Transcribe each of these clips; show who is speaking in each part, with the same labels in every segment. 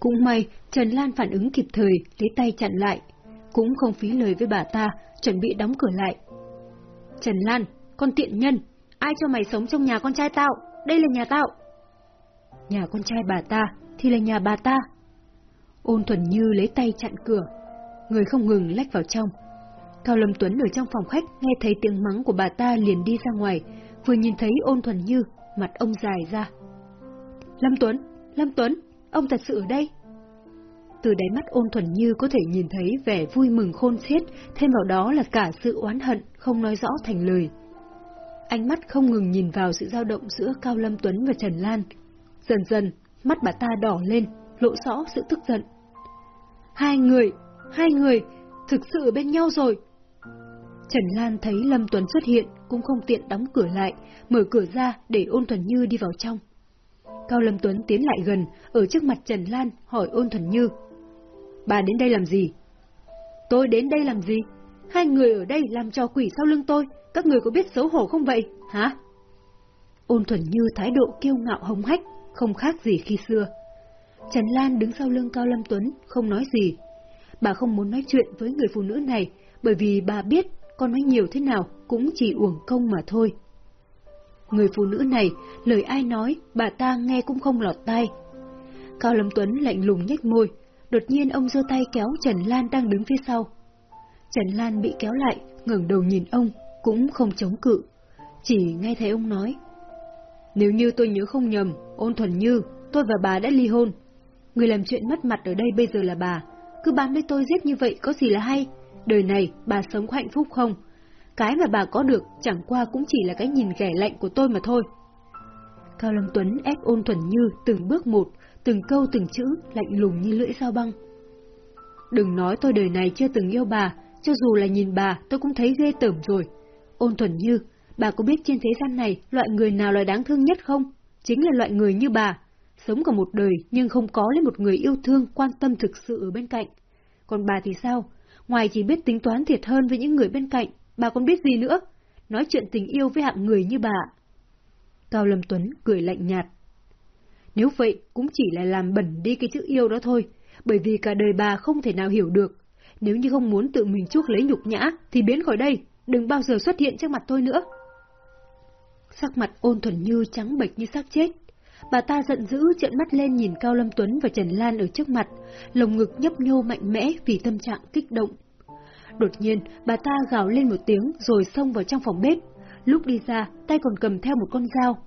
Speaker 1: Cũng may, Trần Lan phản ứng kịp thời, lấy tay chặn lại. Cũng không phí lời với bà ta, chuẩn bị đóng cửa lại. Trần Lan, con tiện nhân, ai cho mày sống trong nhà con trai tao? Đây là nhà tao. Nhà con trai bà ta thì là nhà bà ta. Ôn thuần như lấy tay chặn cửa. Người không ngừng lách vào trong. Cao Lâm Tuấn ở trong phòng khách nghe thấy tiếng mắng của bà ta liền đi ra ngoài, vừa nhìn thấy ôn thuần như, mặt ông dài ra. Lâm Tuấn, Lâm Tuấn, ông thật sự ở đây. Từ đáy mắt ôn thuần như có thể nhìn thấy vẻ vui mừng khôn xiết, thêm vào đó là cả sự oán hận, không nói rõ thành lời. Ánh mắt không ngừng nhìn vào sự dao động giữa Cao Lâm Tuấn và Trần Lan. Dần dần, mắt bà ta đỏ lên, lộ rõ sự tức giận. Hai người, hai người, thực sự bên nhau rồi. Trần Lan thấy Lâm Tuấn xuất hiện, cũng không tiện đóng cửa lại, mở cửa ra để ôn thuần như đi vào trong. Cao Lâm Tuấn tiến lại gần, ở trước mặt Trần Lan, hỏi ôn thuần như. Bà đến đây làm gì? Tôi đến đây làm gì? Hai người ở đây làm trò quỷ sau lưng tôi, các người có biết xấu hổ không vậy, hả? Ôn thuần như thái độ kiêu ngạo hống hách, không khác gì khi xưa. Trần Lan đứng sau lưng Cao Lâm Tuấn, không nói gì. Bà không muốn nói chuyện với người phụ nữ này, bởi vì bà biết con nói nhiều thế nào cũng chỉ uổng công mà thôi. Người phụ nữ này, lời ai nói, bà ta nghe cũng không lọt tai. Cao Lâm Tuấn lạnh lùng nhếch môi, đột nhiên ông giơ tay kéo Trần Lan đang đứng phía sau. Trần Lan bị kéo lại, ngẩng đầu nhìn ông, cũng không chống cự. Chỉ nghe thấy ông nói. Nếu như tôi nhớ không nhầm, ôn thuần như, tôi và bà đã ly hôn. Người làm chuyện mất mặt ở đây bây giờ là bà. Cứ bám với tôi giết như vậy có gì là hay? Đời này, bà sống có hạnh phúc không? Cái mà bà có được chẳng qua cũng chỉ là cái nhìn ghẻ lạnh của tôi mà thôi. Cao Lâm Tuấn ép ôn thuần như từng bước một, từng câu từng chữ lạnh lùng như lưỡi dao băng. Đừng nói tôi đời này chưa từng yêu bà, cho dù là nhìn bà tôi cũng thấy ghê tởm rồi. Ôn thuần như, bà có biết trên thế gian này loại người nào là đáng thương nhất không? Chính là loại người như bà, sống cả một đời nhưng không có lấy một người yêu thương quan tâm thực sự ở bên cạnh. Còn bà thì sao? Ngoài chỉ biết tính toán thiệt hơn với những người bên cạnh, bà còn biết gì nữa? Nói chuyện tình yêu với hạng người như bà. Cao Lâm Tuấn cười lạnh nhạt. Nếu vậy, cũng chỉ là làm bẩn đi cái chữ yêu đó thôi, bởi vì cả đời bà không thể nào hiểu được. Nếu như không muốn tự mình chuốc lấy nhục nhã, thì biến khỏi đây, đừng bao giờ xuất hiện trước mặt tôi nữa. Sắc mặt ôn thuần như trắng bệch như xác chết. Bà ta giận dữ trợn mắt lên nhìn Cao Lâm Tuấn và Trần Lan ở trước mặt, lồng ngực nhấp nhô mạnh mẽ vì tâm trạng kích động. Đột nhiên, bà ta gào lên một tiếng rồi xông vào trong phòng bếp. Lúc đi ra, tay còn cầm theo một con dao.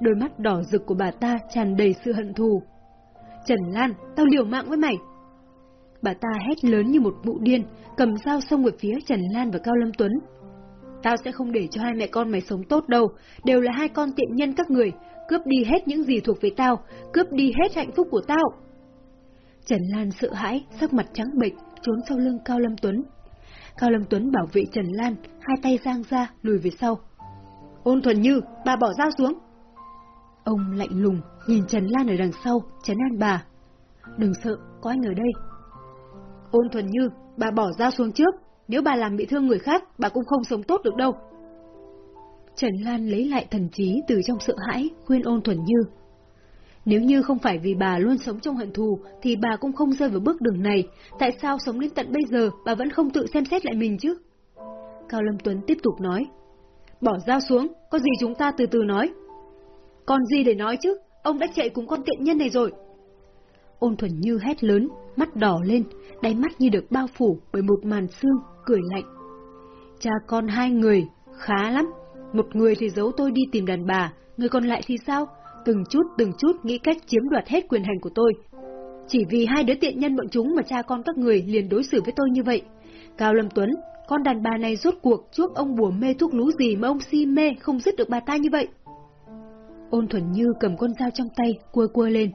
Speaker 1: Đôi mắt đỏ rực của bà ta tràn đầy sự hận thù. Trần Lan, tao liều mạng với mày! Bà ta hét lớn như một vụ điên, cầm dao xông về phía Trần Lan và Cao Lâm Tuấn. Tao sẽ không để cho hai mẹ con mày sống tốt đâu, đều là hai con tiện nhân các người, cướp đi hết những gì thuộc về tao, cướp đi hết hạnh phúc của tao. Trần Lan sợ hãi, sắc mặt trắng bệch, trốn sau lưng Cao Lâm Tuấn. Cao Lâm Tuấn bảo vệ Trần Lan, hai tay giang ra, lùi về sau. Ôn thuần như, bà bỏ dao xuống. Ông lạnh lùng, nhìn Trần Lan ở đằng sau, chấn an bà. Đừng sợ, có anh ở đây. Ôn thuần như, bà bỏ dao xuống trước, nếu bà làm bị thương người khác, bà cũng không sống tốt được đâu. Trần Lan lấy lại thần trí từ trong sợ hãi, khuyên ôn thuần như. Nếu như không phải vì bà luôn sống trong hận thù, thì bà cũng không rơi vào bước đường này. Tại sao sống đến tận bây giờ, bà vẫn không tự xem xét lại mình chứ? Cao Lâm Tuấn tiếp tục nói. Bỏ dao xuống, có gì chúng ta từ từ nói. Còn gì để nói chứ, ông đã chạy cùng con tiện nhân này rồi. Ôn thuần như hét lớn, mắt đỏ lên, đáy mắt như được bao phủ bởi một màn xương, cười lạnh. Cha con hai người, khá lắm. Một người thì giấu tôi đi tìm đàn bà, người còn lại thì sao? Từng chút từng chút nghĩ cách chiếm đoạt hết quyền hành của tôi. Chỉ vì hai đứa tiện nhân bọn chúng mà cha con các người liền đối xử với tôi như vậy. Cao Lâm Tuấn, con đàn bà này rốt cuộc chuốc ông bùa mê thuốc lú gì mà ông si mê không dứt được bà ta như vậy? Ôn thuần như cầm con dao trong tay, cua cua lên.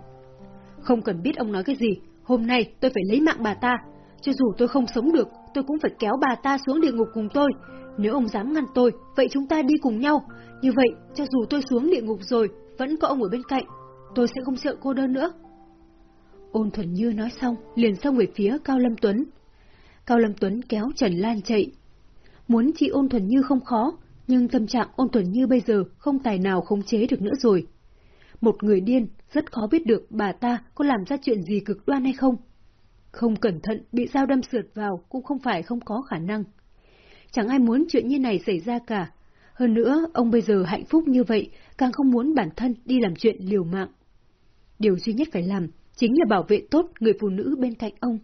Speaker 1: Không cần biết ông nói cái gì, hôm nay tôi phải lấy mạng bà ta. Cho dù tôi không sống được, tôi cũng phải kéo bà ta xuống địa ngục cùng tôi. Nếu ông dám ngăn tôi, vậy chúng ta đi cùng nhau. Như vậy, cho dù tôi xuống địa ngục rồi, vẫn có ông ở bên cạnh. Tôi sẽ không sợ cô đơn nữa. Ôn thuần như nói xong, liền xông về phía Cao Lâm Tuấn. Cao Lâm Tuấn kéo Trần Lan chạy. Muốn trị ôn thuần như không khó, nhưng tâm trạng ôn thuần như bây giờ không tài nào khống chế được nữa rồi. Một người điên, rất khó biết được bà ta có làm ra chuyện gì cực đoan hay không. Không cẩn thận bị dao đâm sượt vào cũng không phải không có khả năng. Chẳng ai muốn chuyện như này xảy ra cả. Hơn nữa, ông bây giờ hạnh phúc như vậy, càng không muốn bản thân đi làm chuyện liều mạng. Điều duy nhất phải làm chính là bảo vệ tốt người phụ nữ bên cạnh ông.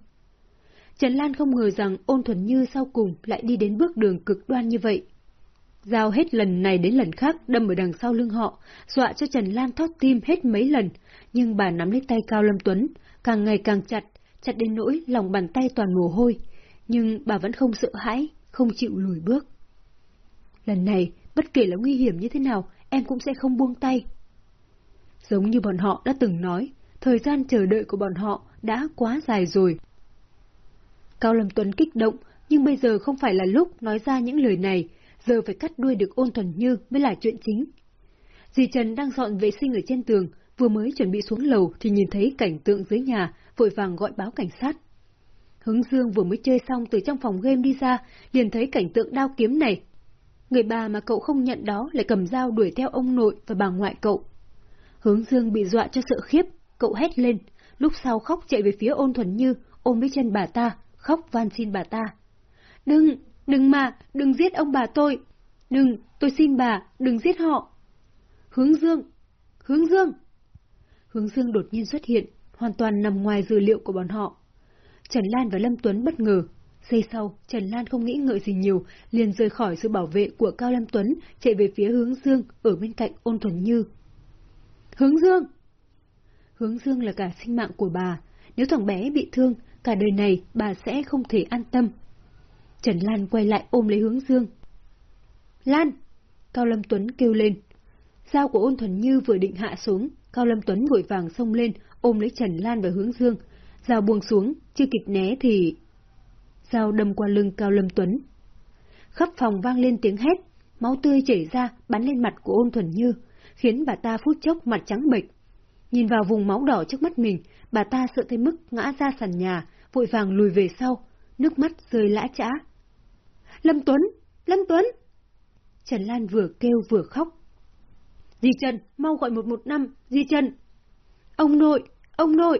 Speaker 1: Trần Lan không ngờ rằng ôn thuần như sau cùng lại đi đến bước đường cực đoan như vậy giao hết lần này đến lần khác đâm ở đằng sau lưng họ, dọa cho Trần Lan thót tim hết mấy lần, nhưng bà nắm lấy tay Cao Lâm Tuấn, càng ngày càng chặt, chặt đến nỗi lòng bàn tay toàn mồ hôi, nhưng bà vẫn không sợ hãi, không chịu lùi bước. Lần này, bất kể là nguy hiểm như thế nào, em cũng sẽ không buông tay. Giống như bọn họ đã từng nói, thời gian chờ đợi của bọn họ đã quá dài rồi. Cao Lâm Tuấn kích động, nhưng bây giờ không phải là lúc nói ra những lời này, giờ phải cắt đuôi được ôn thuần như mới là chuyện chính. Dì Trần đang dọn vệ sinh ở trên tường, vừa mới chuẩn bị xuống lầu thì nhìn thấy cảnh tượng dưới nhà, vội vàng gọi báo cảnh sát. Hướng Dương vừa mới chơi xong từ trong phòng game đi ra, liền thấy cảnh tượng đao kiếm này. Người bà mà cậu không nhận đó lại cầm dao đuổi theo ông nội và bà ngoại cậu. Hướng Dương bị dọa cho sợ khiếp, cậu hét lên, lúc sau khóc chạy về phía ôn thuần như, ôm lấy chân bà ta, khóc van xin bà ta. Đừng, đừng mà, đừng giết ông bà tôi. Đừng, tôi xin bà, đừng giết họ. Hướng Dương, hướng Dương. Hướng Dương đột nhiên xuất hiện, hoàn toàn nằm ngoài dữ liệu của bọn họ. Trần Lan và Lâm Tuấn bất ngờ. Giây sau, Trần Lan không nghĩ ngợi gì nhiều, liền rời khỏi sự bảo vệ của Cao Lâm Tuấn, chạy về phía hướng Dương, ở bên cạnh ôn thuần như. Hướng Dương! Hướng Dương là cả sinh mạng của bà. Nếu thằng bé bị thương, cả đời này bà sẽ không thể an tâm. Trần Lan quay lại ôm lấy hướng Dương. Lan! Cao Lâm Tuấn kêu lên. Dao của ôn thuần như vừa định hạ xuống, Cao Lâm Tuấn vội vàng xông lên, ôm lấy Trần Lan và hướng Dương. Dao buông xuống, chưa kịp né thì... Dao đâm qua lưng Cao Lâm Tuấn. Khắp phòng vang lên tiếng hét, máu tươi chảy ra bắn lên mặt của ôn thuần như, khiến bà ta phút chốc mặt trắng bệch. Nhìn vào vùng máu đỏ trước mắt mình, bà ta sợ tới mức ngã ra sàn nhà, vội vàng lùi về sau, nước mắt rơi lã chã. Lâm Tuấn! Lâm Tuấn! Trần Lan vừa kêu vừa khóc. Di Trần, mau gọi một một năm, Di Trần! Ông nội! Ông nội!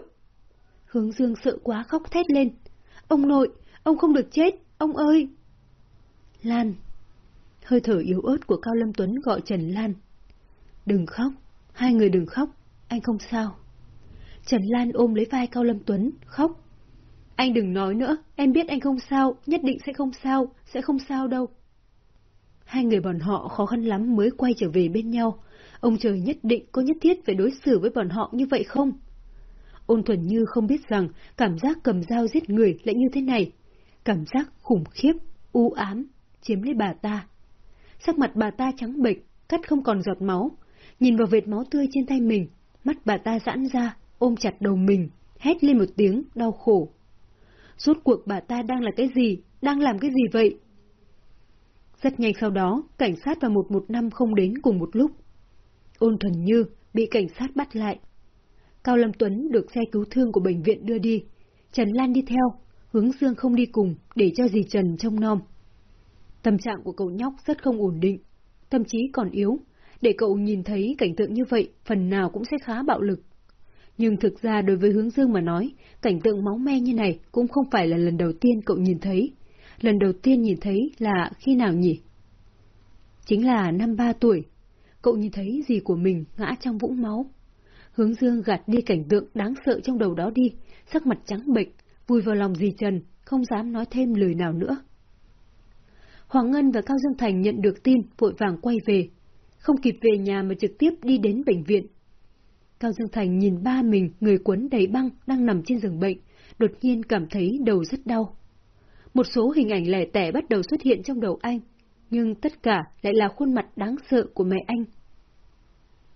Speaker 1: Hướng Dương sợ quá khóc thét lên. Ông nội! Ông không được chết! Ông ơi! Lan! Hơi thở yếu ớt của Cao Lâm Tuấn gọi Trần Lan. Đừng khóc! Hai người đừng khóc! Anh không sao. Trần Lan ôm lấy vai Cao Lâm Tuấn, khóc. Anh đừng nói nữa, em biết anh không sao, nhất định sẽ không sao, sẽ không sao đâu. Hai người bọn họ khó khăn lắm mới quay trở về bên nhau. Ông trời nhất định có nhất thiết phải đối xử với bọn họ như vậy không? Ôn thuần như không biết rằng cảm giác cầm dao giết người lại như thế này. Cảm giác khủng khiếp, u ám, chiếm lấy bà ta. Sắc mặt bà ta trắng bệch, cắt không còn giọt máu. Nhìn vào vệt máu tươi trên tay mình, mắt bà ta giãn ra, ôm chặt đầu mình, hét lên một tiếng, đau khổ. Rốt cuộc bà ta đang là cái gì, đang làm cái gì vậy? Rất nhanh sau đó, cảnh sát và 115 không đến cùng một lúc. Ôn thuần như bị cảnh sát bắt lại. Cao Lâm Tuấn được xe cứu thương của bệnh viện đưa đi. Trần Lan đi theo, hướng Dương không đi cùng để cho dì Trần trông nom. Tâm trạng của cậu nhóc rất không ổn định, tâm trí còn yếu, để cậu nhìn thấy cảnh tượng như vậy phần nào cũng sẽ khá bạo lực. Nhưng thực ra đối với hướng dương mà nói, cảnh tượng máu me như này cũng không phải là lần đầu tiên cậu nhìn thấy. Lần đầu tiên nhìn thấy là khi nào nhỉ? Chính là năm ba tuổi. Cậu nhìn thấy gì của mình ngã trong vũng máu. Hướng dương gạt đi cảnh tượng đáng sợ trong đầu đó đi, sắc mặt trắng bệch, vùi vào lòng dì Trần, không dám nói thêm lời nào nữa. Hoàng Ngân và Cao Dương Thành nhận được tin, vội vàng quay về, không kịp về nhà mà trực tiếp đi đến bệnh viện. Cao Dương Thành nhìn ba mình, người cuốn đầy băng, đang nằm trên giường bệnh, đột nhiên cảm thấy đầu rất đau. Một số hình ảnh lẻ tẻ bắt đầu xuất hiện trong đầu anh, nhưng tất cả lại là khuôn mặt đáng sợ của mẹ anh.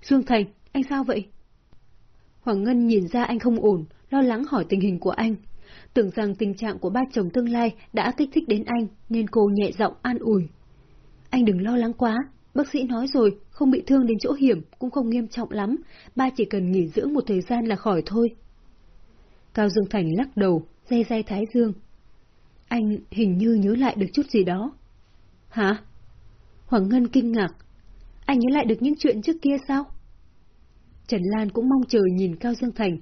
Speaker 1: Dương Thành, anh sao vậy? Hoàng Ngân nhìn ra anh không ổn, lo lắng hỏi tình hình của anh. Tưởng rằng tình trạng của ba chồng tương lai đã kích thích đến anh, nên cô nhẹ giọng an ủi. Anh đừng lo lắng quá, Bác sĩ nói rồi, không bị thương đến chỗ hiểm, cũng không nghiêm trọng lắm, ba chỉ cần nghỉ dưỡng một thời gian là khỏi thôi. Cao Dương Thành lắc đầu, dây dây thái dương. Anh hình như nhớ lại được chút gì đó. Hả? Hoàng Ngân kinh ngạc. Anh nhớ lại được những chuyện trước kia sao? Trần Lan cũng mong chờ nhìn Cao Dương Thành.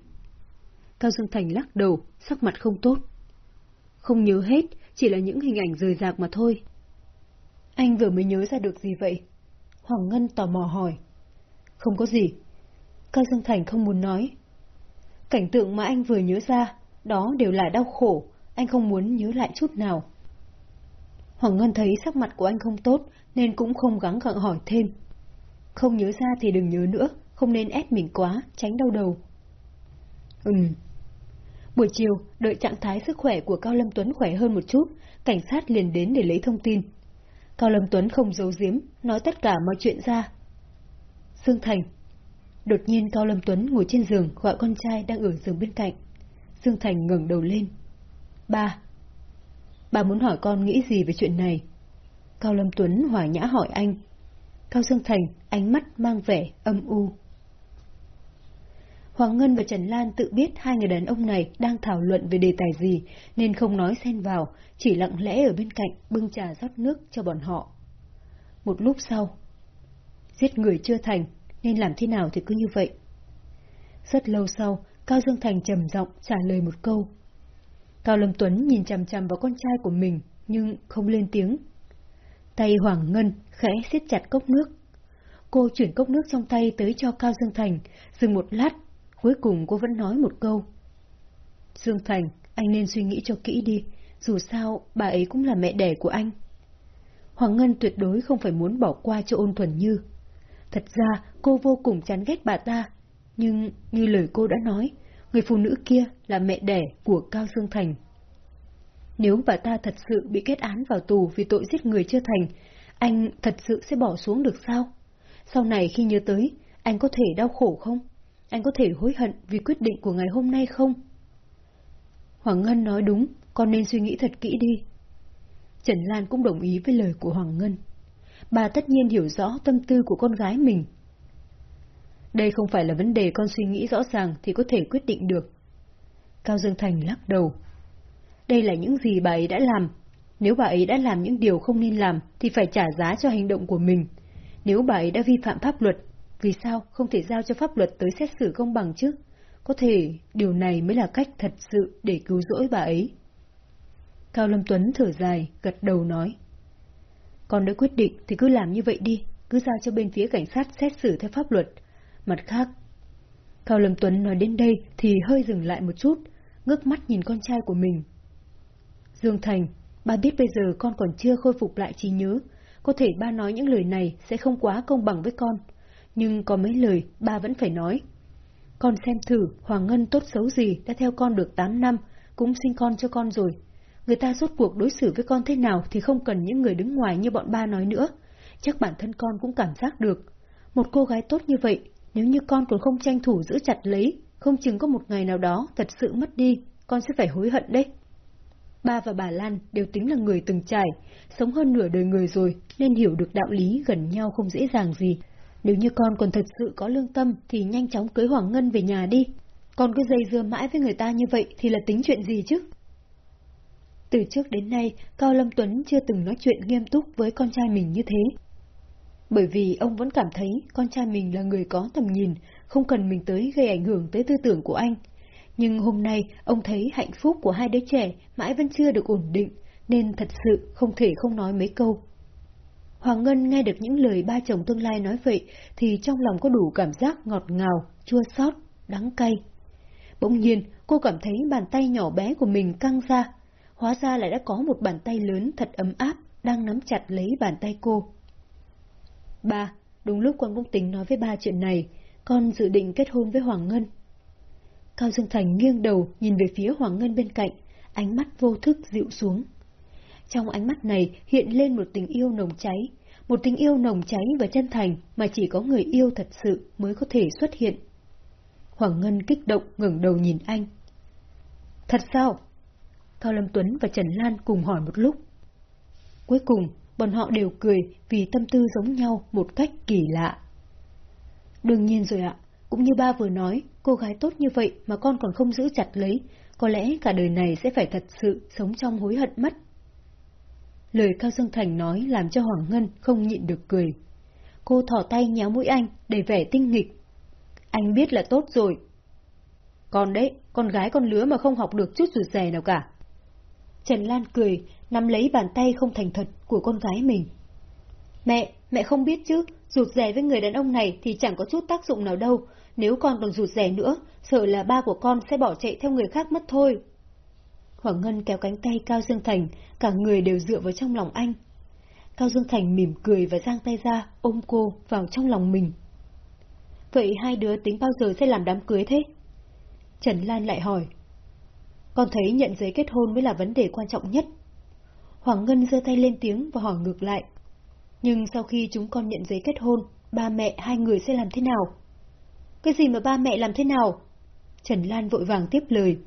Speaker 1: Cao Dương Thành lắc đầu, sắc mặt không tốt. Không nhớ hết, chỉ là những hình ảnh rời rạc mà thôi. Anh vừa mới nhớ ra được gì vậy? Hoàng Ngân tò mò hỏi. Không có gì. Cao Dương Thành không muốn nói. Cảnh tượng mà anh vừa nhớ ra, đó đều là đau khổ, anh không muốn nhớ lại chút nào. Hoàng Ngân thấy sắc mặt của anh không tốt, nên cũng không gắng gượng hỏi thêm. Không nhớ ra thì đừng nhớ nữa, không nên ép mình quá, tránh đau đầu. Ừm. Buổi chiều, đợi trạng thái sức khỏe của Cao Lâm Tuấn khỏe hơn một chút, cảnh sát liền đến để lấy thông tin. Cao Lâm Tuấn không giấu giếm, nói tất cả mọi chuyện ra. Dương Thành. Đột nhiên Cao Lâm Tuấn ngồi trên giường gọi con trai đang ở giường bên cạnh. Dương Thành ngẩng đầu lên. Ba. Bà muốn hỏi con nghĩ gì về chuyện này? Cao Lâm Tuấn hòa nhã hỏi anh. Cao Dương Thành, ánh mắt mang vẻ âm u. Hoàng Ngân và Trần Lan tự biết hai người đàn ông này đang thảo luận về đề tài gì, nên không nói xen vào, chỉ lặng lẽ ở bên cạnh bưng trà rót nước cho bọn họ. Một lúc sau, giết người chưa thành, nên làm thế nào thì cứ như vậy. Rất lâu sau, Cao Dương Thành trầm giọng trả lời một câu. Cao Lâm Tuấn nhìn chằm chằm vào con trai của mình, nhưng không lên tiếng. Tay Hoàng Ngân khẽ siết chặt cốc nước. Cô chuyển cốc nước trong tay tới cho Cao Dương Thành, dừng một lát, cuối cùng cô vẫn nói một câu. Dương Thành, anh nên suy nghĩ cho kỹ đi, dù sao bà ấy cũng là mẹ đẻ của anh. Hoàng Ngân tuyệt đối không phải muốn bỏ qua cho ôn thuần như. Thật ra cô vô cùng chán ghét bà ta, nhưng như lời cô đã nói, người phụ nữ kia là mẹ đẻ của Cao Dương Thành. Nếu bà ta thật sự bị kết án vào tù vì tội giết người chưa thành, anh thật sự sẽ bỏ xuống được sao? Sau này khi nhớ tới, anh có thể đau khổ không? Anh có thể hối hận vì quyết định của ngày hôm nay không? Hoàng Ngân nói đúng, con nên suy nghĩ thật kỹ đi. Trần Lan cũng đồng ý với lời của Hoàng Ngân. Bà tất nhiên hiểu rõ tâm tư của con gái mình. Đây không phải là vấn đề con suy nghĩ rõ ràng thì có thể quyết định được. Cao Dương Thành lắc đầu. Đây là những gì bà ấy đã làm. Nếu bà ấy đã làm những điều không nên làm thì phải trả giá cho hành động của mình. Nếu bà ấy đã vi phạm pháp luật, vì sao không thể giao cho pháp luật tới xét xử công bằng chứ? Có thể điều này mới là cách thật sự để cứu rỗi bà ấy. Cao Lâm Tuấn thở dài, gật đầu nói. còn đã quyết định thì cứ làm như vậy đi, cứ giao cho bên phía cảnh sát xét xử theo pháp luật. Mặt khác, Cao Lâm Tuấn nói đến đây thì hơi dừng lại một chút, ngước mắt nhìn con trai của mình. Dương Thành, ba biết bây giờ con còn chưa khôi phục lại trí nhớ, có thể ba nói những lời này sẽ không quá công bằng với con, nhưng có mấy lời ba vẫn phải nói. Con xem thử Hoàng Ngân tốt xấu gì đã theo con được 8 năm, cũng sinh con cho con rồi. Người ta rốt cuộc đối xử với con thế nào thì không cần những người đứng ngoài như bọn ba nói nữa. Chắc bản thân con cũng cảm giác được. Một cô gái tốt như vậy, nếu như con còn không tranh thủ giữ chặt lấy, không chừng có một ngày nào đó thật sự mất đi, con sẽ phải hối hận đấy. Ba và bà Lan đều tính là người từng trải, sống hơn nửa đời người rồi nên hiểu được đạo lý gần nhau không dễ dàng gì. Nếu như con còn thật sự có lương tâm thì nhanh chóng cưới Hoàng Ngân về nhà đi. Con cứ dây dưa mãi với người ta như vậy thì là tính chuyện gì chứ? Từ trước đến nay, Cao Lâm Tuấn chưa từng nói chuyện nghiêm túc với con trai mình như thế. Bởi vì ông vẫn cảm thấy con trai mình là người có tầm nhìn, không cần mình tới gây ảnh hưởng tới tư tưởng của anh. Nhưng hôm nay, ông thấy hạnh phúc của hai đứa trẻ mãi vẫn chưa được ổn định, nên thật sự không thể không nói mấy câu. Hoàng Ngân nghe được những lời ba chồng tương lai nói vậy, thì trong lòng có đủ cảm giác ngọt ngào, chua xót, đắng cay. Bỗng nhiên, cô cảm thấy bàn tay nhỏ bé của mình căng ra, hóa ra lại đã có một bàn tay lớn thật ấm áp đang nắm chặt lấy bàn tay cô. Ba, đúng lúc con cũng tính nói với ba chuyện này, con dự định kết hôn với Hoàng Ngân. Cao Dương Thành nghiêng đầu nhìn về phía Hoàng Ngân bên cạnh, ánh mắt vô thức dịu xuống. Trong ánh mắt này hiện lên một tình yêu nồng cháy, một tình yêu nồng cháy và chân thành mà chỉ có người yêu thật sự mới có thể xuất hiện. Hoàng Ngân kích động ngẩng đầu nhìn anh. Thật sao? Cao Lâm Tuấn và Trần Lan cùng hỏi một lúc. Cuối cùng, bọn họ đều cười vì tâm tư giống nhau một cách kỳ lạ. Đương nhiên rồi ạ, cũng như ba vừa nói, cô gái tốt như vậy mà con còn không giữ chặt lấy, có lẽ cả đời này sẽ phải thật sự sống trong hối hận mất. Lời Cao Dương Thành nói làm cho Hoàng Ngân không nhịn được cười. Cô thỏ tay nhéo mũi anh để vẻ tinh nghịch. Anh biết là tốt rồi. Còn đấy, con gái con lứa mà không học được chút rụt rè nào cả. Trần Lan cười, nắm lấy bàn tay không thành thật của con gái mình. Mẹ, mẹ không biết chứ, rụt rè với người đàn ông này thì chẳng có chút tác dụng nào đâu. Nếu con còn rụt rè nữa, sợ là ba của con sẽ bỏ chạy theo người khác mất thôi. Hoàng Ngân kéo cánh tay Cao Dương Thành, cả người đều dựa vào trong lòng anh. Cao Dương Thành mỉm cười và giang tay ra, ôm cô vào trong lòng mình. Vậy hai đứa tính bao giờ sẽ làm đám cưới thế? Trần Lan lại hỏi. Con thấy nhận giấy kết hôn mới là vấn đề quan trọng nhất. Hoàng Ngân giơ tay lên tiếng và hỏi ngược lại. Nhưng sau khi chúng con nhận giấy kết hôn, ba mẹ hai người sẽ làm thế nào? Cái gì mà ba mẹ làm thế nào? Trần Lan vội vàng tiếp lời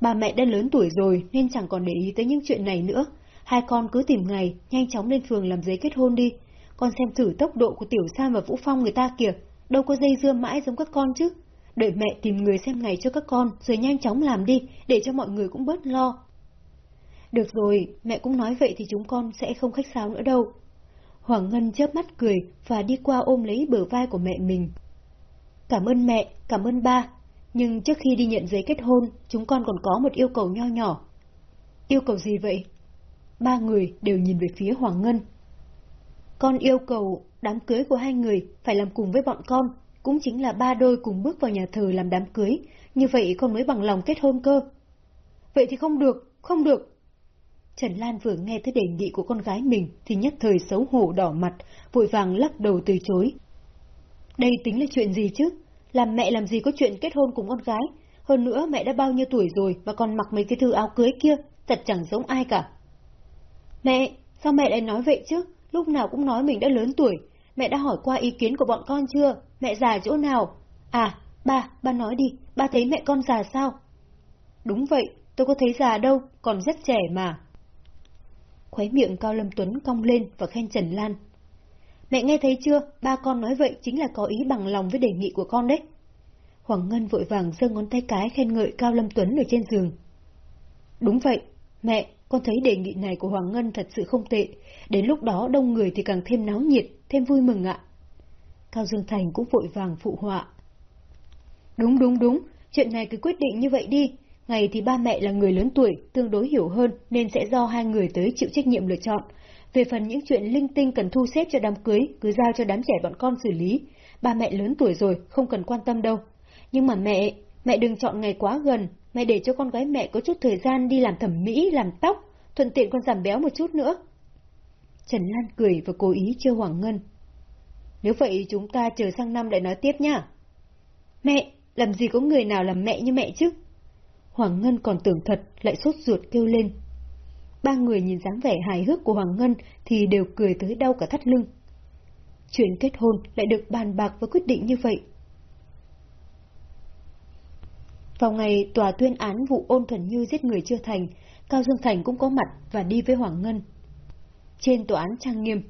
Speaker 1: bà mẹ đã lớn tuổi rồi nên chẳng còn để ý tới những chuyện này nữa. Hai con cứ tìm ngày, nhanh chóng lên phường làm giấy kết hôn đi. Con xem thử tốc độ của Tiểu Sam và Vũ Phong người ta kìa, đâu có dây dưa mãi giống các con chứ. Đợi mẹ tìm người xem ngày cho các con, rồi nhanh chóng làm đi, để cho mọi người cũng bớt lo. Được rồi, mẹ cũng nói vậy thì chúng con sẽ không khách sáo nữa đâu. Hoàng Ngân chớp mắt cười và đi qua ôm lấy bờ vai của mẹ mình. Cảm ơn mẹ, cảm ơn ba, nhưng trước khi đi nhận giấy kết hôn, chúng con còn có một yêu cầu nho nhỏ. Yêu cầu gì vậy? Ba người đều nhìn về phía Hoàng Ngân. Con yêu cầu đám cưới của hai người phải làm cùng với bọn con, cũng chính là ba đôi cùng bước vào nhà thờ làm đám cưới, như vậy con mới bằng lòng kết hôn cơ. Vậy thì không được, không được. Trần Lan vừa nghe tới đề nghị của con gái mình thì nhất thời xấu hổ đỏ mặt, vội vàng lắc đầu từ chối. Đây tính là chuyện gì chứ? Làm mẹ làm gì có chuyện kết hôn cùng con gái? Hơn nữa mẹ đã bao nhiêu tuổi rồi mà còn mặc mấy cái thứ áo cưới kia, thật chẳng giống ai cả. Mẹ, sao mẹ lại nói vậy chứ? Lúc nào cũng nói mình đã lớn tuổi. Mẹ đã hỏi qua ý kiến của bọn con chưa? Mẹ già chỗ nào? À, ba, ba nói đi, ba thấy mẹ con già sao? Đúng vậy, tôi có thấy già đâu, còn rất trẻ mà. Khóe miệng Cao Lâm Tuấn cong lên và khen Trần Lan. Mẹ nghe thấy chưa, ba con nói vậy chính là có ý bằng lòng với đề nghị của con đấy. Hoàng Ngân vội vàng giơ ngón tay cái khen ngợi Cao Lâm Tuấn ở trên giường. Đúng vậy, mẹ, con thấy đề nghị này của Hoàng Ngân thật sự không tệ, đến lúc đó đông người thì càng thêm náo nhiệt, thêm vui mừng ạ. Cao Dương Thành cũng vội vàng phụ họa. Đúng đúng đúng, chuyện này cứ quyết định như vậy đi. Ngày thì ba mẹ là người lớn tuổi, tương đối hiểu hơn nên sẽ do hai người tới chịu trách nhiệm lựa chọn. Về phần những chuyện linh tinh cần thu xếp cho đám cưới, cứ giao cho đám trẻ bọn con xử lý. Ba mẹ lớn tuổi rồi, không cần quan tâm đâu. Nhưng mà mẹ, mẹ đừng chọn ngày quá gần, mẹ để cho con gái mẹ có chút thời gian đi làm thẩm mỹ, làm tóc, thuận tiện con giảm béo một chút nữa. Trần Lan cười và cố ý chưa Hoàng Ngân. Nếu vậy chúng ta chờ sang năm lại nói tiếp nhá. Mẹ, làm gì có người nào làm mẹ như mẹ chứ? Hoàng Ngân còn tưởng thật, lại sốt ruột kêu lên. Ba người nhìn dáng vẻ hài hước của Hoàng Ngân thì đều cười tới đau cả thắt lưng. Chuyện kết hôn lại được bàn bạc và quyết định như vậy. Vào ngày tòa tuyên án vụ ôn thuần như giết người chưa thành, Cao Dương Thành cũng có mặt và đi với Hoàng Ngân. Trên tòa án trang nghiêm.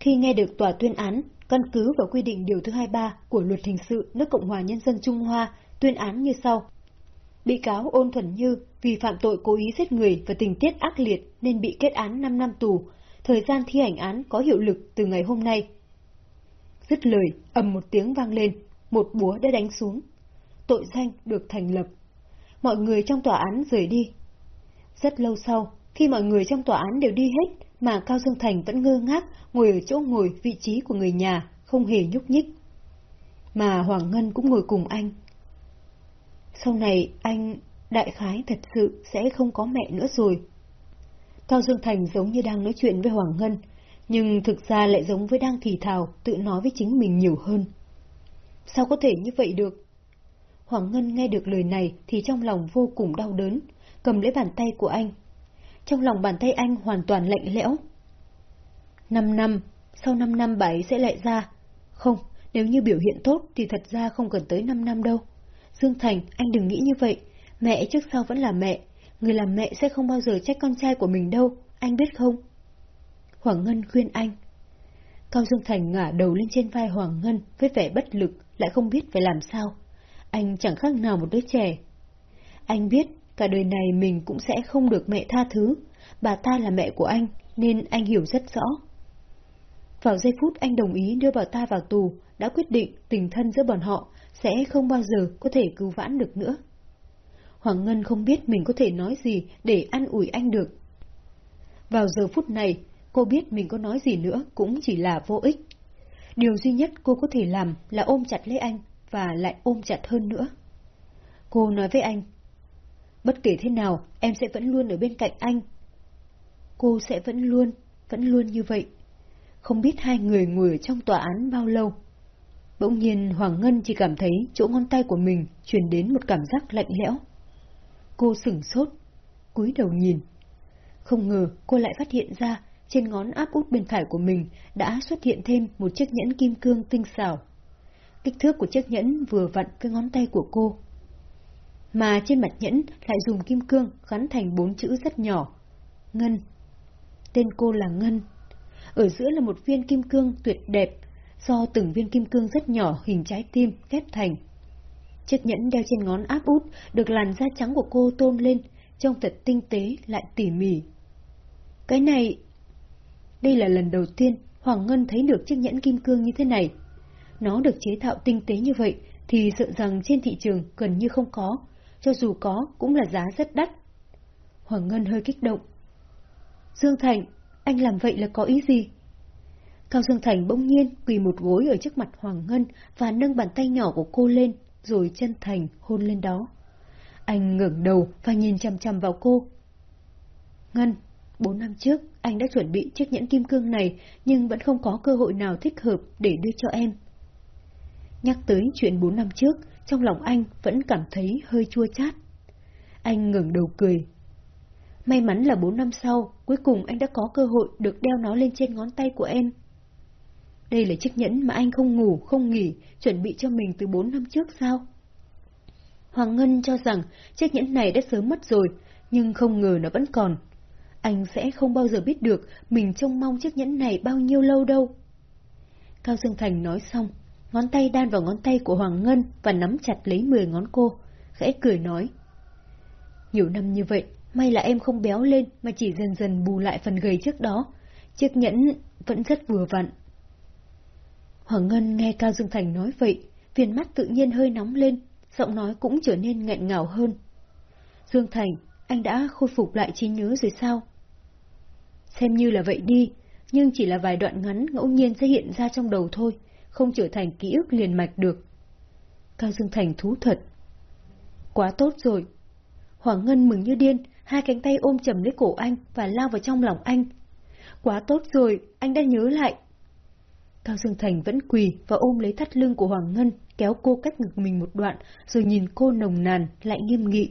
Speaker 1: Khi nghe được tòa tuyên án, căn cứ vào quy định điều thứ 23 của Luật Hình sự nước Cộng hòa Nhân dân Trung Hoa, tuyên án như sau. Bị cáo ôn thuần như vì phạm tội cố ý giết người và tình tiết ác liệt nên bị kết án 5 năm tù, thời gian thi hành án có hiệu lực từ ngày hôm nay. Dứt lời, ầm một tiếng vang lên, một búa đã đánh xuống. Tội danh được thành lập. Mọi người trong tòa án rời đi. Rất lâu sau, khi mọi người trong tòa án đều đi hết, mà Cao Dương Thành vẫn ngơ ngác ngồi ở chỗ ngồi vị trí của người nhà, không hề nhúc nhích. Mà Hoàng Ngân cũng ngồi cùng anh. Sau này anh, đại khái thật sự sẽ không có mẹ nữa rồi. Cao Dương Thành giống như đang nói chuyện với Hoàng Ngân, nhưng thực ra lại giống với đang thì thào, tự nói với chính mình nhiều hơn. Sao có thể như vậy được? Hoàng Ngân nghe được lời này thì trong lòng vô cùng đau đớn, cầm lấy bàn tay của anh. Trong lòng bàn tay anh hoàn toàn lạnh lẽo. Năm năm, sau năm năm bà ấy sẽ lại ra. Không, nếu như biểu hiện tốt thì thật ra không cần tới năm năm đâu. Dương Thành, anh đừng nghĩ như vậy. Mẹ trước sau vẫn là mẹ. Người làm mẹ sẽ không bao giờ trách con trai của mình đâu, anh biết không? Hoàng Ngân khuyên anh. Cao Dương Thành ngả đầu lên trên vai Hoàng Ngân với vẻ bất lực, lại không biết phải làm sao. Anh chẳng khác nào một đứa trẻ. Anh biết cả đời này mình cũng sẽ không được mẹ tha thứ. Bà ta là mẹ của anh, nên anh hiểu rất rõ. Vào giây phút anh đồng ý đưa bà ta vào tù, đã quyết định tình thân giữa bọn họ sẽ không bao giờ có thể cứu vãn được nữa. Hoàng Ngân không biết mình có thể nói gì để an ủi anh được. Vào giờ phút này, cô biết mình có nói gì nữa cũng chỉ là vô ích. Điều duy nhất cô có thể làm là ôm chặt lấy anh và lại ôm chặt hơn nữa. Cô nói với anh, bất kể thế nào, em sẽ vẫn luôn ở bên cạnh anh. Cô sẽ vẫn luôn, vẫn luôn như vậy. Không biết hai người ngồi ở trong tòa án bao lâu. Bỗng nhiên Hoàng Ngân chỉ cảm thấy chỗ ngón tay của mình truyền đến một cảm giác lạnh lẽo. Cô sửng sốt, cúi đầu nhìn. Không ngờ cô lại phát hiện ra trên ngón áp út bên phải của mình đã xuất hiện thêm một chiếc nhẫn kim cương tinh xảo. Kích thước của chiếc nhẫn vừa vặn với ngón tay của cô. Mà trên mặt nhẫn lại dùng kim cương gắn thành bốn chữ rất nhỏ. Ngân. Tên cô là Ngân. Ở giữa là một viên kim cương tuyệt đẹp, do từng viên kim cương rất nhỏ hình trái tim ghép thành. Chiếc nhẫn đeo trên ngón áp út được làn da trắng của cô tôn lên, trông thật tinh tế lại tỉ mỉ. Cái này... Đây là lần đầu tiên Hoàng Ngân thấy được chiếc nhẫn kim cương như thế này. Nó được chế tạo tinh tế như vậy thì sợ rằng trên thị trường gần như không có, cho dù có cũng là giá rất đắt. Hoàng Ngân hơi kích động. Dương Thành, anh làm vậy là có ý gì? Cao Dương Thành bỗng nhiên quỳ một gối ở trước mặt Hoàng Ngân và nâng bàn tay nhỏ của cô lên, rồi chân thành hôn lên đó. Anh ngẩng đầu và nhìn chăm chăm vào cô. Ngân, bốn năm trước anh đã chuẩn bị chiếc nhẫn kim cương này nhưng vẫn không có cơ hội nào thích hợp để đưa cho em. Nhắc tới chuyện bốn năm trước, trong lòng anh vẫn cảm thấy hơi chua chát. Anh ngẩng đầu cười. May mắn là bốn năm sau, cuối cùng anh đã có cơ hội được đeo nó lên trên ngón tay của em. Đây là chiếc nhẫn mà anh không ngủ, không nghỉ, chuẩn bị cho mình từ bốn năm trước sao? Hoàng Ngân cho rằng chiếc nhẫn này đã sớm mất rồi, nhưng không ngờ nó vẫn còn. Anh sẽ không bao giờ biết được mình trông mong chiếc nhẫn này bao nhiêu lâu đâu. Cao Dương Thành nói xong, ngón tay đan vào ngón tay của Hoàng Ngân và nắm chặt lấy mười ngón cô, khẽ cười nói. Nhiều năm như vậy, may là em không béo lên mà chỉ dần dần bù lại phần gầy trước đó. Chiếc nhẫn vẫn rất vừa vặn. Hoàng Ngân nghe Cao Dương Thành nói vậy, viền mắt tự nhiên hơi nóng lên, giọng nói cũng trở nên nghẹn ngào hơn. Dương Thành, anh đã khôi phục lại trí nhớ rồi sao? Xem như là vậy đi, nhưng chỉ là vài đoạn ngắn ngẫu nhiên sẽ hiện ra trong đầu thôi, không trở thành ký ức liền mạch được. Cao Dương Thành thú thật. Quá tốt rồi. Hoàng Ngân mừng như điên, hai cánh tay ôm chầm lấy cổ anh và lao vào trong lòng anh. Quá tốt rồi, anh đã nhớ lại. Cao Dương Thành vẫn quỳ và ôm lấy thắt lưng của Hoàng Ngân, kéo cô cách ngực mình một đoạn, rồi nhìn cô nồng nàn, lại nghiêm nghị.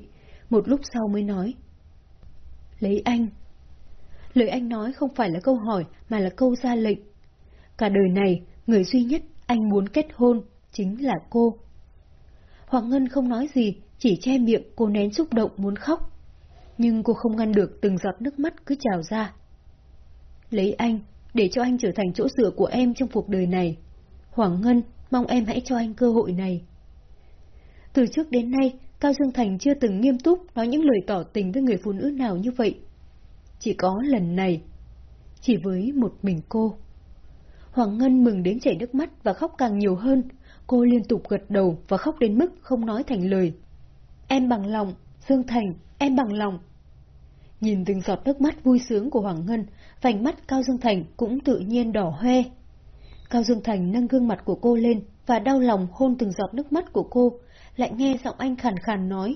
Speaker 1: Một lúc sau mới nói. Lấy anh. Lời anh nói không phải là câu hỏi, mà là câu ra lệnh. Cả đời này, người duy nhất anh muốn kết hôn chính là cô. Hoàng Ngân không nói gì, chỉ che miệng cô nén xúc động muốn khóc. Nhưng cô không ngăn được từng giọt nước mắt cứ trào ra. Lấy anh, để cho anh trở thành chỗ dựa của em trong cuộc đời này. Hoàng Ngân, mong em hãy cho anh cơ hội này. Từ trước đến nay, Cao Dương Thành chưa từng nghiêm túc nói những lời tỏ tình với người phụ nữ nào như vậy. Chỉ có lần này, chỉ với một mình cô. Hoàng Ngân mừng đến chảy nước mắt và khóc càng nhiều hơn. Cô liên tục gật đầu và khóc đến mức không nói thành lời. Em bằng lòng, Dương Thành, em bằng lòng. Nhìn từng giọt nước mắt vui sướng của Hoàng Ngân, vành mắt Cao Dương Thành cũng tự nhiên đỏ hoe. Cao Dương Thành nâng gương mặt của cô lên và đau lòng hôn từng giọt nước mắt của cô, lại nghe giọng anh khàn khàn nói.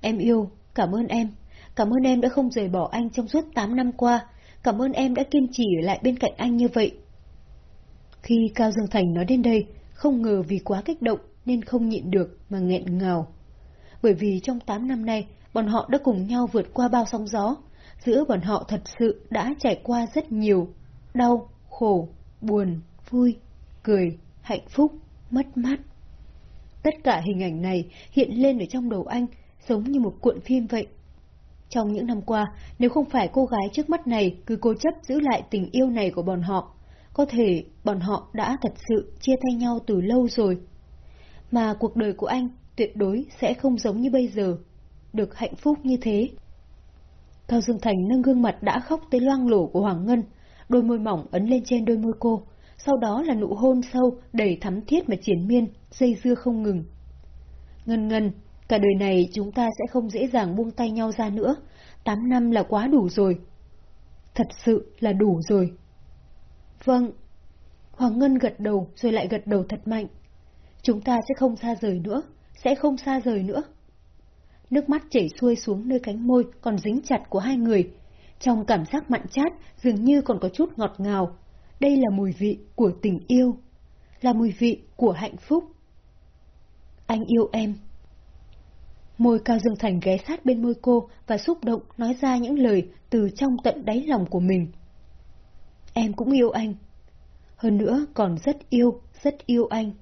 Speaker 1: Em yêu, cảm ơn em. Cảm ơn em đã không rời bỏ anh trong suốt 8 năm qua. Cảm ơn em đã kiên trì ở lại bên cạnh anh như vậy. Khi Cao Dương Thành nói đến đây, không ngờ vì quá kích động nên không nhịn được mà nghẹn ngào. Bởi vì trong 8 năm nay, bọn họ đã cùng nhau vượt qua bao sóng gió. Giữa bọn họ thật sự đã trải qua rất nhiều. Đau, khổ, buồn, vui, cười, hạnh phúc, mất mát. Tất cả hình ảnh này hiện lên ở trong đầu anh, giống như một cuộn phim vậy. Trong những năm qua, nếu không phải cô gái trước mắt này cứ cố chấp giữ lại tình yêu này của bọn họ, có thể bọn họ đã thật sự chia tay nhau từ lâu rồi. Mà cuộc đời của anh tuyệt đối sẽ không giống như bây giờ, được hạnh phúc như thế. Cao Dương Thành nâng gương mặt đã khóc tới loang lổ của Hoàng Ngân, đôi môi mỏng ấn lên trên đôi môi cô, sau đó là nụ hôn sâu, đầy thắm thiết mà triển miên, dây dưa không ngừng. Ngân ngân, cả đời này chúng ta sẽ không dễ dàng buông tay nhau ra nữa, tám năm là quá đủ rồi. Thật sự là đủ rồi. Vâng. Hoàng Ngân gật đầu rồi lại gật đầu thật mạnh. Chúng ta sẽ không xa rời nữa, sẽ không xa rời nữa. Nước mắt chảy xuôi xuống nơi cánh môi còn dính chặt của hai người. Trong cảm giác mặn chát dường như còn có chút ngọt ngào. Đây là mùi vị của tình yêu. Là mùi vị của hạnh phúc. Anh yêu em. Môi Cao Dương Thành ghé sát bên môi cô và xúc động nói ra những lời từ trong tận đáy lòng của mình. Em cũng yêu anh. Hơn nữa còn rất yêu, rất yêu anh.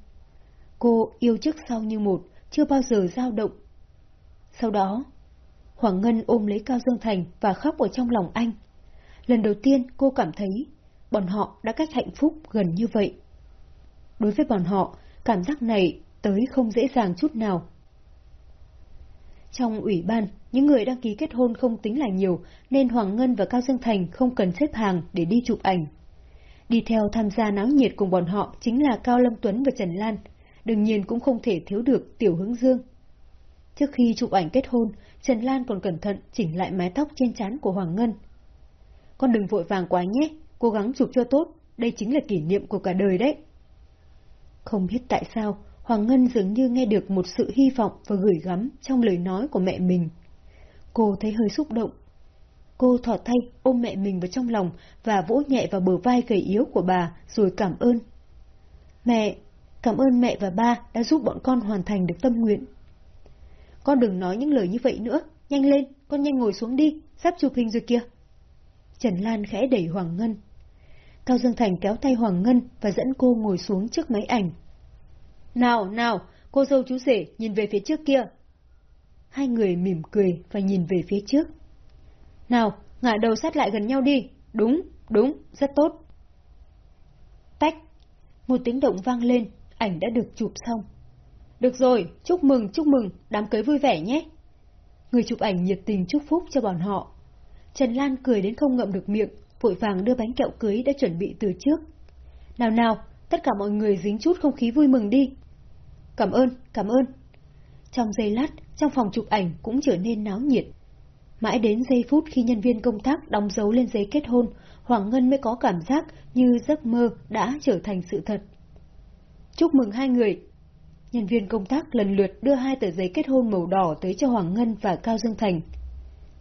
Speaker 1: Cô yêu trước sau như một, chưa bao giờ dao động. Sau đó, Hoàng Ngân ôm lấy Cao Dương Thành và khóc ở trong lòng anh. Lần đầu tiên cô cảm thấy bọn họ đã cách hạnh phúc gần như vậy. Đối với bọn họ, cảm giác này tới không dễ dàng chút nào. Trong ủy ban, những người đăng ký kết hôn không tính là nhiều, nên Hoàng Ngân và Cao Dương Thành không cần xếp hàng để đi chụp ảnh. Đi theo tham gia náo nhiệt cùng bọn họ chính là Cao Lâm Tuấn và Trần Lan, đương nhiên cũng không thể thiếu được Tiểu Hướng Dương. Trước khi chụp ảnh kết hôn, Trần Lan còn cẩn thận chỉnh lại mái tóc trên trán của Hoàng Ngân. Con đừng vội vàng quá nhé, cố gắng chụp cho tốt, đây chính là kỷ niệm của cả đời đấy. Không biết tại sao, Hoàng Ngân dường như nghe được một sự hy vọng và gửi gắm trong lời nói của mẹ mình. Cô thấy hơi xúc động. Cô thỏ tay ôm mẹ mình vào trong lòng và vỗ nhẹ vào bờ vai gầy yếu của bà rồi cảm ơn. Mẹ, cảm ơn mẹ và ba đã giúp bọn con hoàn thành được tâm nguyện. Con đừng nói những lời như vậy nữa, nhanh lên, con nhanh ngồi xuống đi, sắp chụp hình rồi kìa. Trần Lan khẽ đẩy Hoàng Ngân. Cao Dương Thành kéo tay Hoàng Ngân và dẫn cô ngồi xuống trước máy ảnh. Nào, nào, cô dâu chú rể, nhìn về phía trước kia. Hai người mỉm cười và nhìn về phía trước. Nào, ngả đầu sát lại gần nhau đi. Đúng, đúng, rất tốt. Tách. Một tiếng động vang lên, ảnh đã được chụp xong. Được rồi, chúc mừng, chúc mừng, đám cưới vui vẻ nhé. Người chụp ảnh nhiệt tình chúc phúc cho bọn họ. Trần Lan cười đến không ngậm được miệng, vội vàng đưa bánh kẹo cưới đã chuẩn bị từ trước. Nào nào, tất cả mọi người dính chút không khí vui mừng đi. Cảm ơn, cảm ơn. Trong giây lát, trong phòng chụp ảnh cũng trở nên náo nhiệt. Mãi đến giây phút khi nhân viên công tác đóng dấu lên giấy kết hôn, Hoàng Ngân mới có cảm giác như giấc mơ đã trở thành sự thật. Chúc mừng hai người. Nhân viên công tác lần lượt đưa hai tờ giấy kết hôn màu đỏ tới cho Hoàng Ngân và Cao Dương Thành.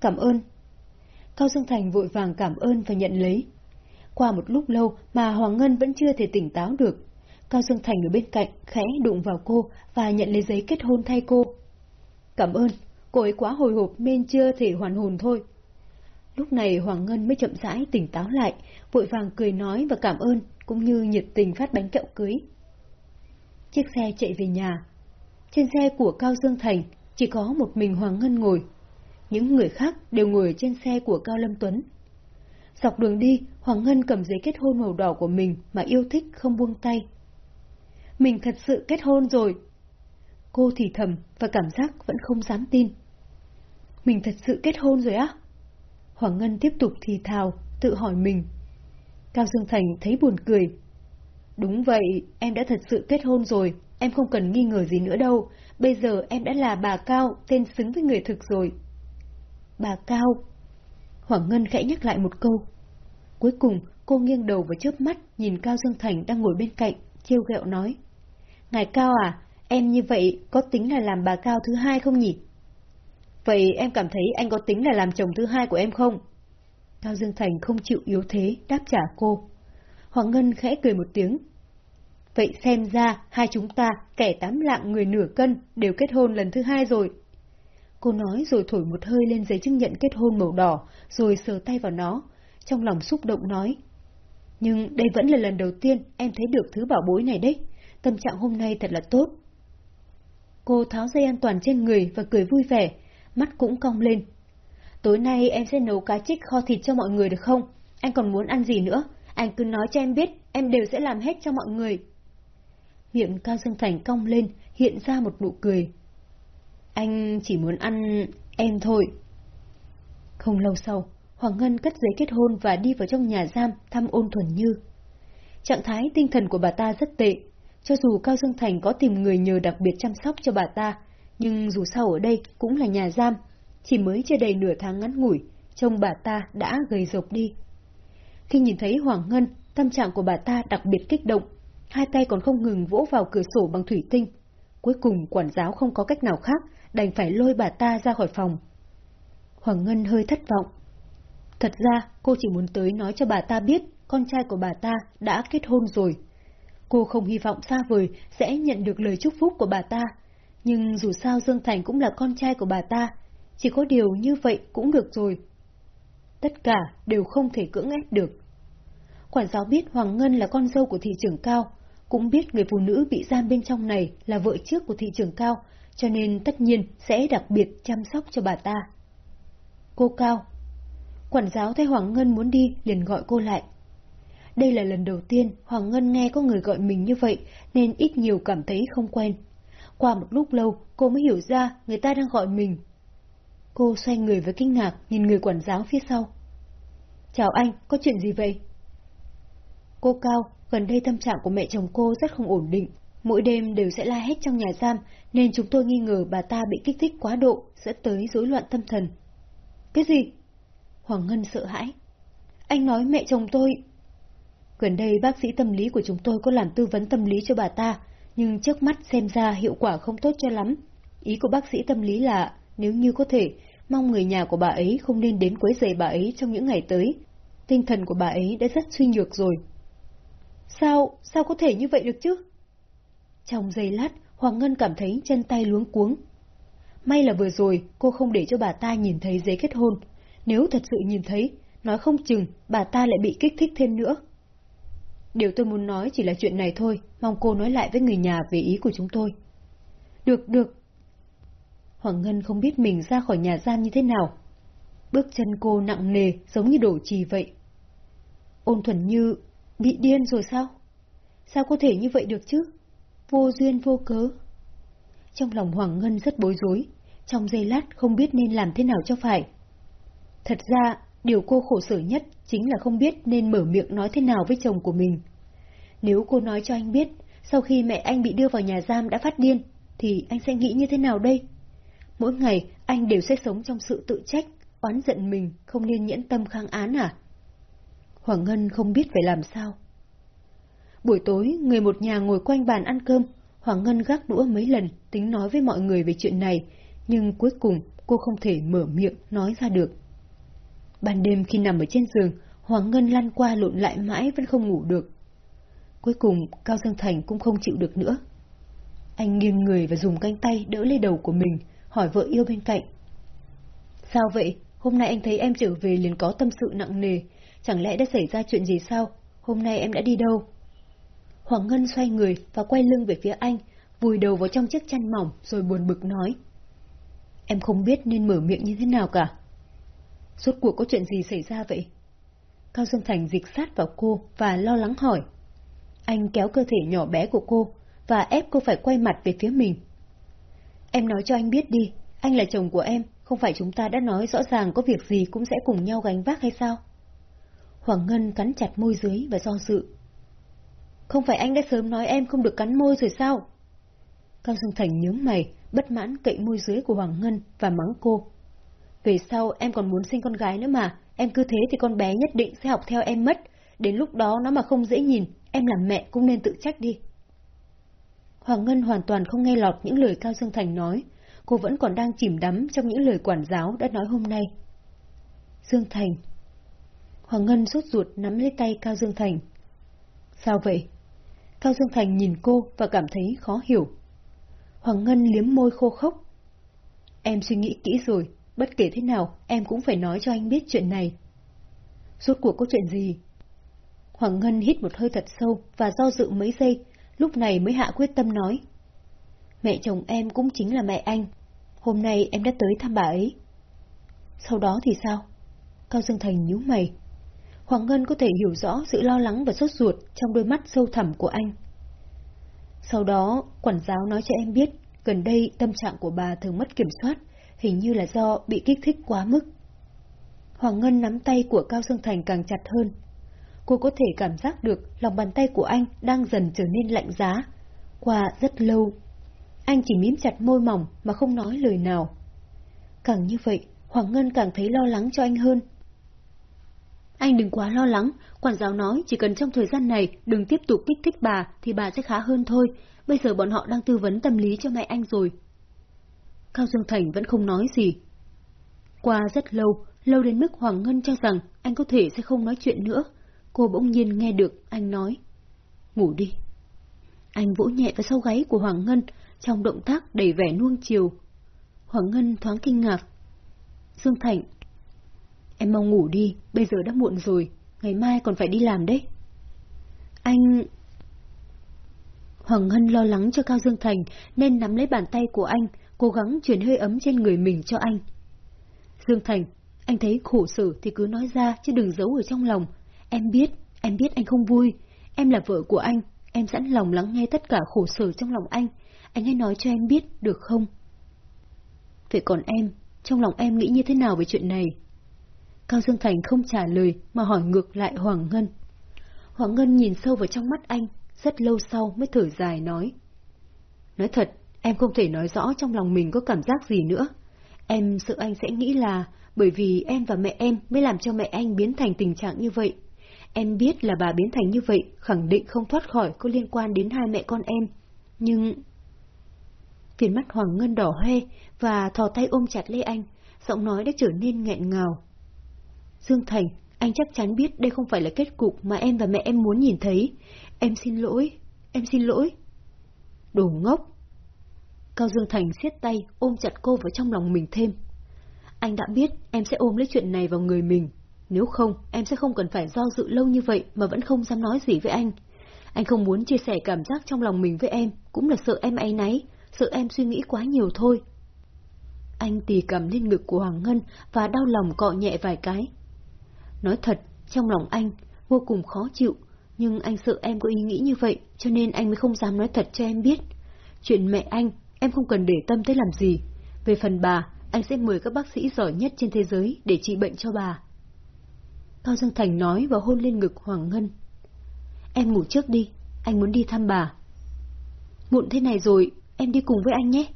Speaker 1: Cảm ơn. Cao Dương Thành vội vàng cảm ơn và nhận lấy. Qua một lúc lâu mà Hoàng Ngân vẫn chưa thể tỉnh táo được. Cao Dương Thành ở bên cạnh khẽ đụng vào cô và nhận lấy giấy kết hôn thay cô. Cảm ơn, cô ấy quá hồi hộp nên chưa thể hoàn hồn thôi. Lúc này Hoàng Ngân mới chậm rãi tỉnh táo lại, vội vàng cười nói và cảm ơn, cũng như nhiệt tình phát bánh kẹo cưới. Chiếc xe chạy về nhà. Trên xe của Cao Dương Thành chỉ có một mình Hoàng Ngân ngồi. Những người khác đều ngồi trên xe của Cao Lâm Tuấn. Dọc đường đi, Hoàng Ngân cầm giấy kết hôn màu đỏ của mình mà yêu thích không buông tay. Mình thật sự kết hôn rồi. Cô thì thầm và cảm giác vẫn không dám tin. Mình thật sự kết hôn rồi á? Hoàng Ngân tiếp tục thì thào, tự hỏi mình. Cao Dương Thành thấy buồn cười. Đúng vậy, em đã thật sự kết hôn rồi, em không cần nghi ngờ gì nữa đâu. Bây giờ em đã là bà Cao, tên xứng với người thực rồi. Bà Cao. Hoàng Ngân khẽ nhắc lại một câu. Cuối cùng, cô nghiêng đầu và chớp mắt nhìn Cao Dương Thành đang ngồi bên cạnh, trêu ghẹo nói. Ngài Cao à, em như vậy có tính là làm bà Cao thứ hai không nhỉ? Vậy em cảm thấy anh có tính là làm chồng thứ hai của em không? Cao Dương Thành không chịu yếu thế, đáp trả cô. Hoàng Ngân khẽ cười một tiếng. Vậy xem ra, hai chúng ta, kẻ tám lạng người nửa cân, đều kết hôn lần thứ hai rồi. Cô nói rồi thổi một hơi lên giấy chứng nhận kết hôn màu đỏ, rồi sờ tay vào nó. Trong lòng xúc động nói. Nhưng đây vẫn là lần đầu tiên em thấy được thứ bảo bối này đấy. Tâm trạng hôm nay thật là tốt. Cô tháo dây an toàn trên người và cười vui vẻ, mắt cũng cong lên. Tối nay em sẽ nấu cá trích kho thịt cho mọi người được không? Anh còn muốn ăn gì nữa? Anh cứ nói cho em biết, em đều sẽ làm hết cho mọi người. Miệng Cao Dương Thành cong lên, hiện ra một nụ cười. Anh chỉ muốn ăn em thôi. Không lâu sau, Hoàng Ngân cất giấy kết hôn và đi vào trong nhà giam thăm ôn thuần như. Trạng thái tinh thần của bà ta rất tệ. Cho dù Cao Dương Thành có tìm người nhờ đặc biệt chăm sóc cho bà ta, nhưng dù sao ở đây cũng là nhà giam, chỉ mới chưa đầy nửa tháng ngắn ngủi, trông bà ta đã gầy rộc đi. Khi nhìn thấy Hoàng Ngân, tâm trạng của bà ta đặc biệt kích động, hai tay còn không ngừng vỗ vào cửa sổ bằng thủy tinh. Cuối cùng quản giáo không có cách nào khác, đành phải lôi bà ta ra khỏi phòng. Hoàng Ngân hơi thất vọng. Thật ra, cô chỉ muốn tới nói cho bà ta biết con trai của bà ta đã kết hôn rồi. Cô không hy vọng xa vời sẽ nhận được lời chúc phúc của bà ta, nhưng dù sao Dương Thành cũng là con trai của bà ta, chỉ có điều như vậy cũng được rồi. Tất cả đều không thể cưỡng ép được. Quản giáo biết Hoàng Ngân là con dâu của thị trưởng cao, cũng biết người phụ nữ bị giam bên trong này là vợ trước của thị trưởng cao, cho nên tất nhiên sẽ đặc biệt chăm sóc cho bà ta. Cô Cao Quản giáo thấy Hoàng Ngân muốn đi liền gọi cô lại. Đây là lần đầu tiên Hoàng Ngân nghe có người gọi mình như vậy nên ít nhiều cảm thấy không quen. Qua một lúc lâu cô mới hiểu ra người ta đang gọi mình. Cô xoay người với kinh ngạc nhìn người quản giáo phía sau. Chào anh, có chuyện gì vậy? Cô Cao, gần đây tâm trạng của mẹ chồng cô rất không ổn định. Mỗi đêm đều sẽ la hết trong nhà giam, nên chúng tôi nghi ngờ bà ta bị kích thích quá độ, dẫn tới rối loạn tâm thần. Cái gì? Hoàng Ngân sợ hãi. Anh nói mẹ chồng tôi... Gần đây bác sĩ tâm lý của chúng tôi có làm tư vấn tâm lý cho bà ta, nhưng trước mắt xem ra hiệu quả không tốt cho lắm. Ý của bác sĩ tâm lý là, nếu như có thể, mong người nhà của bà ấy không nên đến quấy rầy bà ấy trong những ngày tới. Tinh thần của bà ấy đã rất suy nhược rồi. Sao, sao có thể như vậy được chứ? Trong giây lát, Hoàng Ngân cảm thấy chân tay luống cuống. May là vừa rồi cô không để cho bà ta nhìn thấy giấy kết hôn. Nếu thật sự nhìn thấy, nói không chừng bà ta lại bị kích thích thêm nữa. Điều tôi muốn nói chỉ là chuyện này thôi, mong cô nói lại với người nhà về ý của chúng tôi. Được, được. Hoàng Ngân không biết mình ra khỏi nhà giam như thế nào. Bước chân cô nặng nề, giống như đổ trì vậy. Ôn thuần như Bị điên rồi sao? Sao có thể như vậy được chứ? Vô duyên vô cớ. Trong lòng Hoàng Ngân rất bối rối, trong giây lát không biết nên làm thế nào cho phải. Thật ra, điều cô khổ sở nhất chính là không biết nên mở miệng nói thế nào với chồng của mình. Nếu cô nói cho anh biết, sau khi mẹ anh bị đưa vào nhà giam đã phát điên, thì anh sẽ nghĩ như thế nào đây? Mỗi ngày, anh đều sẽ sống trong sự tự trách, oán giận mình, không nên nhẫn tâm kháng án à? Hoàng Ngân không biết phải làm sao. Buổi tối, người một nhà ngồi quanh bàn ăn cơm, Hoàng Ngân gác đũa mấy lần, tính nói với mọi người về chuyện này, nhưng cuối cùng cô không thể mở miệng nói ra được. Ban đêm khi nằm ở trên giường, Hoàng Ngân lăn qua lộn lại mãi vẫn không ngủ được. Cuối cùng, Cao Dương Thành cũng không chịu được nữa. Anh nghiêng người và dùng cánh tay đỡ lấy đầu của mình, hỏi vợ yêu bên cạnh. Sao vậy? Hôm nay anh thấy em trở về liền có tâm sự nặng nề, Chẳng lẽ đã xảy ra chuyện gì sao? Hôm nay em đã đi đâu? Hoàng Ngân xoay người và quay lưng về phía anh, vùi đầu vào trong chiếc chăn mỏng rồi buồn bực nói. Em không biết nên mở miệng như thế nào cả. Suốt cuộc có chuyện gì xảy ra vậy? Cao Dương Thành dịch sát vào cô và lo lắng hỏi. Anh kéo cơ thể nhỏ bé của cô và ép cô phải quay mặt về phía mình. Em nói cho anh biết đi, anh là chồng của em, không phải chúng ta đã nói rõ ràng có việc gì cũng sẽ cùng nhau gánh vác hay sao? Hoàng Ngân cắn chặt môi dưới và do dự. Không phải anh đã sớm nói em không được cắn môi rồi sao? Cao Dương Thành nhướng mày, bất mãn cậy môi dưới của Hoàng Ngân và mắng cô. Về sau em còn muốn sinh con gái nữa mà, em cứ thế thì con bé nhất định sẽ học theo em mất. Đến lúc đó nó mà không dễ nhìn, em làm mẹ cũng nên tự trách đi. Hoàng Ngân hoàn toàn không nghe lọt những lời Cao Dương Thành nói, cô vẫn còn đang chìm đắm trong những lời quản giáo đã nói hôm nay. Dương Thành, Hoàng Ngân sốt ruột nắm lấy tay Cao Dương Thành. Sao vậy? Cao Dương Thành nhìn cô và cảm thấy khó hiểu. Hoàng Ngân liếm môi khô khốc. Em suy nghĩ kỹ rồi, bất kể thế nào em cũng phải nói cho anh biết chuyện này. Rốt cuộc có chuyện gì? Hoàng Ngân hít một hơi thật sâu và do dự mấy giây, lúc này mới hạ quyết tâm nói. Mẹ chồng em cũng chính là mẹ anh. Hôm nay em đã tới thăm bà ấy. Sau đó thì sao? Cao Dương Thành nhíu mày. Hoàng Ngân có thể hiểu rõ sự lo lắng và sốt ruột trong đôi mắt sâu thẳm của anh. Sau đó, quản giáo nói cho em biết, gần đây tâm trạng của bà thường mất kiểm soát, hình như là do bị kích thích quá mức. Hoàng Ngân nắm tay của Cao Dương Thành càng chặt hơn. Cô có thể cảm giác được lòng bàn tay của anh đang dần trở nên lạnh giá. Qua rất lâu, anh chỉ mím chặt môi mỏng mà không nói lời nào. Càng như vậy, Hoàng Ngân càng thấy lo lắng cho anh hơn. Anh đừng quá lo lắng, quản giáo nói chỉ cần trong thời gian này đừng tiếp tục kích thích bà thì bà sẽ khá hơn thôi. Bây giờ bọn họ đang tư vấn tâm lý cho mẹ anh rồi. Cao Dương Thành vẫn không nói gì. Qua rất lâu, lâu đến mức Hoàng Ngân cho rằng anh có thể sẽ không nói chuyện nữa. Cô bỗng nhiên nghe được anh nói. Ngủ đi. Anh vỗ nhẹ vào sau gáy của Hoàng Ngân, trong động tác đầy vẻ nuông chiều. Hoàng Ngân thoáng kinh ngạc. Dương Thạnh em mau ngủ đi, bây giờ đã muộn rồi, ngày mai còn phải đi làm đấy. Anh... Hoàng Ngân lo lắng cho Cao Dương Thành nên nắm lấy bàn tay của anh, cố gắng chuyển hơi ấm trên người mình cho anh. Dương Thành, anh thấy khổ sở thì cứ nói ra chứ đừng giấu ở trong lòng. Em biết, em biết anh không vui. Em là vợ của anh, em sẵn lòng lắng nghe tất cả khổ sở trong lòng anh. Anh hãy nói cho em biết, được không? Vậy còn em, trong lòng em nghĩ như thế nào về chuyện này? Cao Dương Thành không trả lời mà hỏi ngược lại Hoàng Ngân. Hoàng Ngân nhìn sâu vào trong mắt anh, rất lâu sau mới thở dài nói. Nói thật, em không thể nói rõ trong lòng mình có cảm giác gì nữa. Em sợ anh sẽ nghĩ là bởi vì em và mẹ em mới làm cho mẹ anh biến thành tình trạng như vậy. Em biết là bà biến thành như vậy, khẳng định không thoát khỏi có liên quan đến hai mẹ con em. Nhưng... Viền mắt Hoàng Ngân đỏ hoe và thò tay ôm chặt lấy anh, giọng nói đã trở nên nghẹn ngào. Dương Thành, anh chắc chắn biết đây không phải là kết cục mà em và mẹ em muốn nhìn thấy. Em xin lỗi, em xin lỗi. Đồ ngốc! Cao Dương Thành siết tay ôm chặt cô vào trong lòng mình thêm. Anh đã biết em sẽ ôm lấy chuyện này vào người mình. Nếu không, em sẽ không cần phải do dự lâu như vậy mà vẫn không dám nói gì với anh. Anh không muốn chia sẻ cảm giác trong lòng mình với em, cũng là sợ em ấy náy, sợ em suy nghĩ quá nhiều thôi. Anh tì cầm lên ngực của Hoàng Ngân và đau lòng cọ nhẹ vài cái. Nói thật, trong lòng anh vô cùng khó chịu, nhưng anh sợ em có ý nghĩ như vậy, cho nên anh mới không dám nói thật cho em biết. Chuyện mẹ anh, em không cần để tâm tới làm gì. Về phần bà, anh sẽ mời các bác sĩ giỏi nhất trên thế giới để trị bệnh cho bà. Cao Dương Thành nói và hôn lên ngực Hoàng Ngân. Em ngủ trước đi, anh muốn đi thăm bà. Muộn thế này rồi, em đi cùng với anh nhé.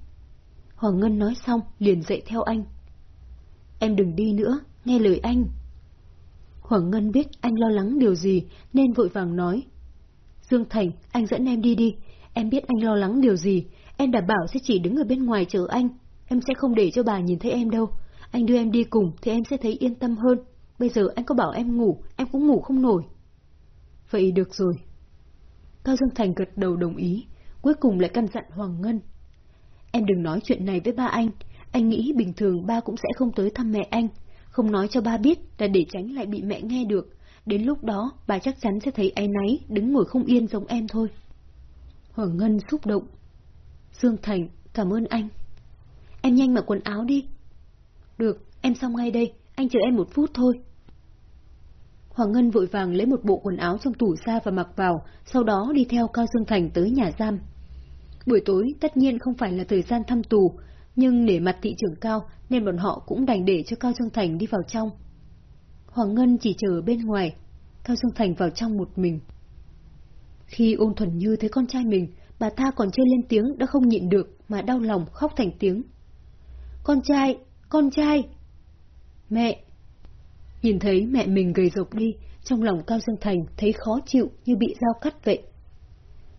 Speaker 1: Hoàng Ngân nói xong, liền dậy theo anh. Em đừng đi nữa, nghe lời anh. Hoàng Ngân biết anh lo lắng điều gì, nên vội vàng nói. Dương Thành, anh dẫn em đi đi, em biết anh lo lắng điều gì, em đảm bảo sẽ chỉ đứng ở bên ngoài chờ anh, em sẽ không để cho bà nhìn thấy em đâu. Anh đưa em đi cùng thì em sẽ thấy yên tâm hơn. Bây giờ anh có bảo em ngủ, em cũng ngủ không nổi. Vậy được rồi. Cao Dương Thành gật đầu đồng ý, cuối cùng lại căn dặn Hoàng Ngân. Em đừng nói chuyện này với ba anh, anh nghĩ bình thường ba cũng sẽ không tới thăm mẹ anh, không nói cho ba biết là để tránh lại bị mẹ nghe được. Đến lúc đó, bà chắc chắn sẽ thấy áy náy, đứng ngồi không yên giống em thôi. Hoàng Ngân xúc động. Dương Thành, cảm ơn anh. Em nhanh mặc quần áo đi. Được, em xong ngay đây, anh chờ em một phút thôi. Hoàng Ngân vội vàng lấy một bộ quần áo trong tủ ra và mặc vào, sau đó đi theo Cao Dương Thành tới nhà giam. Buổi tối tất nhiên không phải là thời gian thăm tù, nhưng để mặt thị trưởng cao nên bọn họ cũng đành để cho Cao Dương Thành đi vào trong. Hoàng Ngân chỉ chờ bên ngoài, Cao Dương Thành vào trong một mình. Khi ôn thuần như thấy con trai mình, bà ta còn chưa lên tiếng đã không nhịn được mà đau lòng khóc thành tiếng. Con trai, con trai! Mẹ! Nhìn thấy mẹ mình gầy rộc đi, trong lòng Cao Dương Thành thấy khó chịu như bị dao cắt vậy.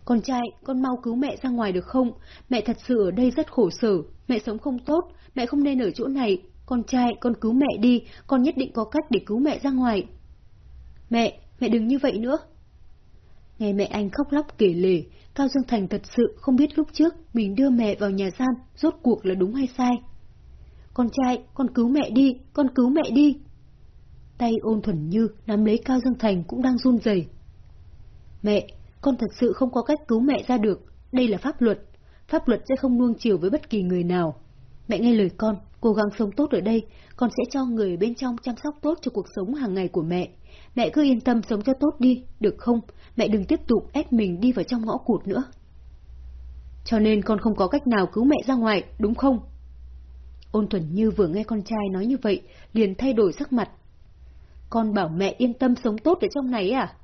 Speaker 1: Con trai, con mau cứu mẹ ra ngoài được không? Mẹ thật sự ở đây rất khổ sở, mẹ sống không tốt, mẹ không nên ở chỗ này. Con trai, con cứu mẹ đi, con nhất định có cách để cứu mẹ ra ngoài. Mẹ, mẹ đừng như vậy nữa. Nghe mẹ anh khóc lóc kể lể, Cao Dương Thành thật sự không biết lúc trước mình đưa mẹ vào nhà giam rốt cuộc là đúng hay sai. Con trai, con cứu mẹ đi, con cứu mẹ đi. Tay ôn thuần như nắm lấy Cao Dương Thành cũng đang run rẩy. Mẹ, con thật sự không có cách cứu mẹ ra được, đây là pháp luật. Pháp luật sẽ không nuông chiều với bất kỳ người nào. Mẹ nghe lời con, cố gắng sống tốt ở đây, con sẽ cho người bên trong chăm sóc tốt cho cuộc sống hàng ngày của mẹ. Mẹ cứ yên tâm sống cho tốt đi, được không? Mẹ đừng tiếp tục ép mình đi vào trong ngõ cụt nữa. Cho nên con không có cách nào cứu mẹ ra ngoài, đúng không? Ôn thuần như vừa nghe con trai nói như vậy, liền thay đổi sắc mặt, con bảo mẹ yên tâm sống tốt ở trong này à?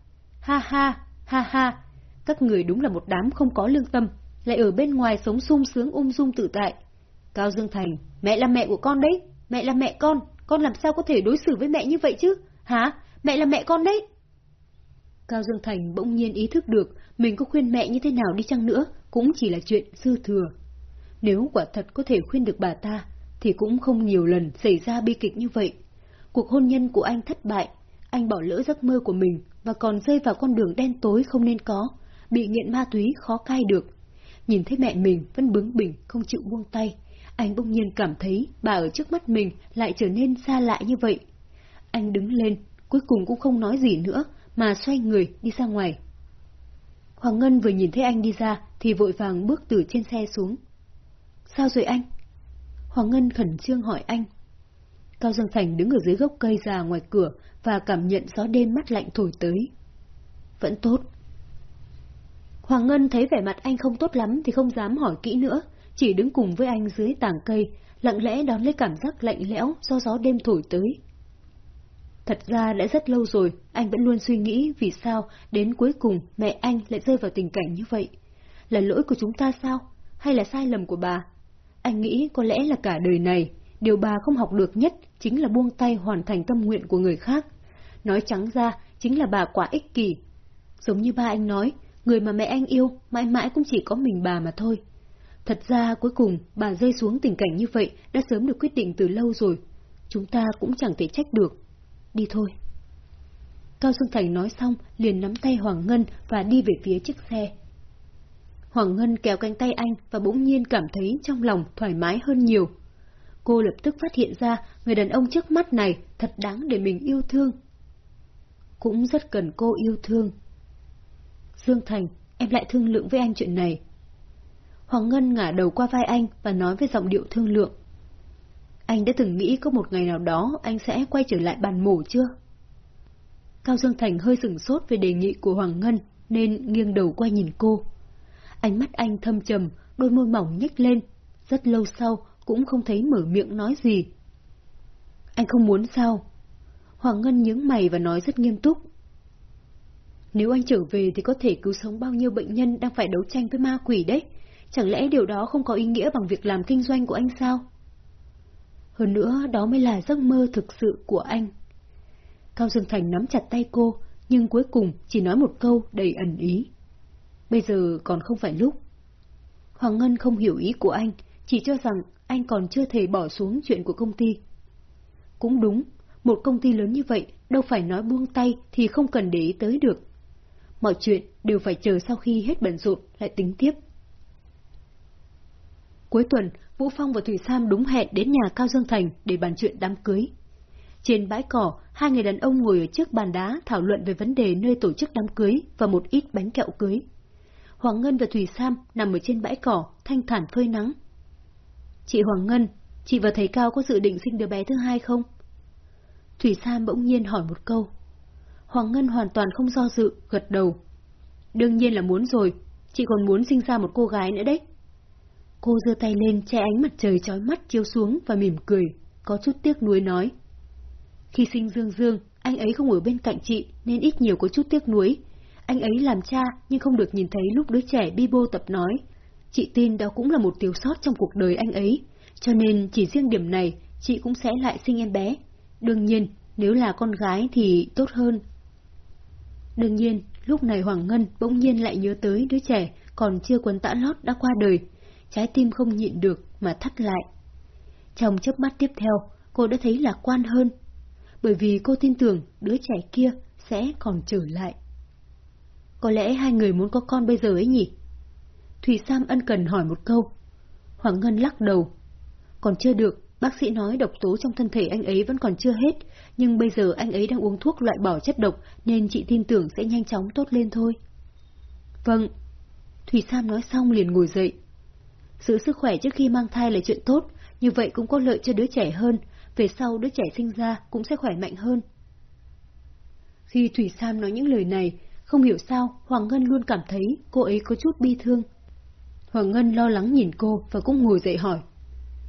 Speaker 1: Ha ha, ha ha, các người đúng là một đám không có lương tâm, lại ở bên ngoài sống sung sướng ung dung tự tại. Cao Dương Thành, mẹ là mẹ của con đấy, mẹ là mẹ con, con làm sao có thể đối xử với mẹ như vậy chứ? Hả? Mẹ là mẹ con đấy. Cao Dương Thành bỗng nhiên ý thức được mình có khuyên mẹ như thế nào đi chăng nữa cũng chỉ là chuyện dư thừa. Nếu quả thật có thể khuyên được bà ta, thì cũng không nhiều lần xảy ra bi kịch như vậy. Cuộc hôn nhân của anh thất bại, anh bỏ lỡ giấc mơ của mình và còn rơi vào con đường đen tối không nên có, bị nghiện ma túy khó cai được. Nhìn thấy mẹ mình vẫn bướng bỉnh, không chịu buông tay, anh bỗng nhiên cảm thấy bà ở trước mắt mình lại trở nên xa lạ như vậy. Anh đứng lên, cuối cùng cũng không nói gì nữa, mà xoay người đi ra ngoài. Hoàng Ngân vừa nhìn thấy anh đi ra thì vội vàng bước từ trên xe xuống. Sao rồi anh? Hoàng Ngân khẩn trương hỏi anh. Cao Dương Thành đứng ở dưới gốc cây già ngoài cửa và cảm nhận gió đêm mát lạnh thổi tới. Vẫn tốt. Hoàng Ngân thấy vẻ mặt anh không tốt lắm thì không dám hỏi kỹ nữa, chỉ đứng cùng với anh dưới tảng cây, lặng lẽ đón lấy cảm giác lạnh lẽo do gió đêm thổi tới. Thật ra đã rất lâu rồi, anh vẫn luôn suy nghĩ vì sao đến cuối cùng mẹ anh lại rơi vào tình cảnh như vậy. Là lỗi của chúng ta sao? Hay là sai lầm của bà? Anh nghĩ có lẽ là cả đời này, điều bà không học được nhất chính là buông tay hoàn thành tâm nguyện của người khác. Nói trắng ra, chính là bà quá ích kỷ. Giống như ba anh nói, người mà mẹ anh yêu mãi mãi cũng chỉ có mình bà mà thôi. Thật ra cuối cùng bà rơi xuống tình cảnh như vậy đã sớm được quyết định từ lâu rồi. Chúng ta cũng chẳng thể trách được. Đi thôi. Cao Dương Thành nói xong liền nắm tay Hoàng Ngân và đi về phía chiếc xe. Hoàng Ngân kéo cánh tay anh và bỗng nhiên cảm thấy trong lòng thoải mái hơn nhiều. Cô lập tức phát hiện ra người đàn ông trước mắt này thật đáng để mình yêu thương. Cũng rất cần cô yêu thương. Dương Thành, em lại thương lượng với anh chuyện này. Hoàng Ngân ngả đầu qua vai anh và nói với giọng điệu thương lượng. Anh đã từng nghĩ có một ngày nào đó anh sẽ quay trở lại bàn mổ chưa? Cao Dương Thành hơi sửng sốt về đề nghị của Hoàng Ngân, nên nghiêng đầu qua nhìn cô. Ánh mắt anh thâm trầm, đôi môi mỏng nhếch lên, rất lâu sau cũng không thấy mở miệng nói gì. Anh không muốn sao? Hoàng Ngân nhướng mày và nói rất nghiêm túc. Nếu anh trở về thì có thể cứu sống bao nhiêu bệnh nhân đang phải đấu tranh với ma quỷ đấy. Chẳng lẽ điều đó không có ý nghĩa bằng việc làm kinh doanh của anh sao? Hơn nữa, đó mới là giấc mơ thực sự của anh. Cao Dương Thành nắm chặt tay cô, nhưng cuối cùng chỉ nói một câu đầy ẩn ý. Bây giờ còn không phải lúc. Hoàng Ngân không hiểu ý của anh, chỉ cho rằng anh còn chưa thể bỏ xuống chuyện của công ty. Cũng đúng, một công ty lớn như vậy đâu phải nói buông tay thì không cần để ý tới được. Mọi chuyện đều phải chờ sau khi hết bận rộn lại tính tiếp. Cuối tuần, Vũ Phong và Thủy Sam đúng hẹn đến nhà Cao Dương Thành để bàn chuyện đám cưới. Trên bãi cỏ, hai người đàn ông ngồi ở trước bàn đá thảo luận về vấn đề nơi tổ chức đám cưới và một ít bánh kẹo cưới. Hoàng Ngân và Thủy Sam nằm ở trên bãi cỏ, thanh thản phơi nắng. Chị Hoàng Ngân, chị và thầy Cao có dự định sinh đứa bé thứ hai không? Thủy Sam bỗng nhiên hỏi một câu. Hoàng Ngân hoàn toàn không do dự, gật đầu. Đương nhiên là muốn rồi, chị còn muốn sinh ra một cô gái nữa đấy. Cô giơ tay lên che ánh mặt trời chói mắt chiếu xuống và mỉm cười, có chút tiếc nuối nói. Khi sinh Dương Dương, anh ấy không ở bên cạnh chị nên ít nhiều có chút tiếc nuối. Anh ấy làm cha nhưng không được nhìn thấy lúc đứa trẻ bi bô tập nói. Chị tin đó cũng là một thiếu sót trong cuộc đời anh ấy, cho nên chỉ riêng điểm này chị cũng sẽ lại sinh em bé. Đương nhiên, nếu là con gái thì tốt hơn. Đương nhiên, lúc này Hoàng Ngân bỗng nhiên lại nhớ tới đứa trẻ còn chưa quấn tã lót đã qua đời, trái tim không nhịn được mà thắt lại. Trong chớp mắt tiếp theo, cô đã thấy lạc quan hơn, bởi vì cô tin tưởng đứa trẻ kia sẽ còn trở lại. Có lẽ hai người muốn có con bây giờ ấy nhỉ? Thủy Sam ân cần hỏi một câu. Hoàng Ngân lắc đầu. Còn chưa được, bác sĩ nói độc tố trong thân thể anh ấy vẫn còn chưa hết, nhưng bây giờ anh ấy đang uống thuốc loại bỏ chất độc nên chị tin tưởng sẽ nhanh chóng tốt lên thôi. Vâng. Thủy Sam nói xong liền ngồi dậy, Giữ sức khỏe trước khi mang thai là chuyện tốt, như vậy cũng có lợi cho đứa trẻ hơn, về sau đứa trẻ sinh ra cũng sẽ khỏe mạnh hơn. Khi Thủy Sam nói những lời này, không hiểu sao Hoàng Ngân luôn cảm thấy cô ấy có chút bi thương. Hoàng Ngân lo lắng nhìn cô và cũng ngồi dậy hỏi.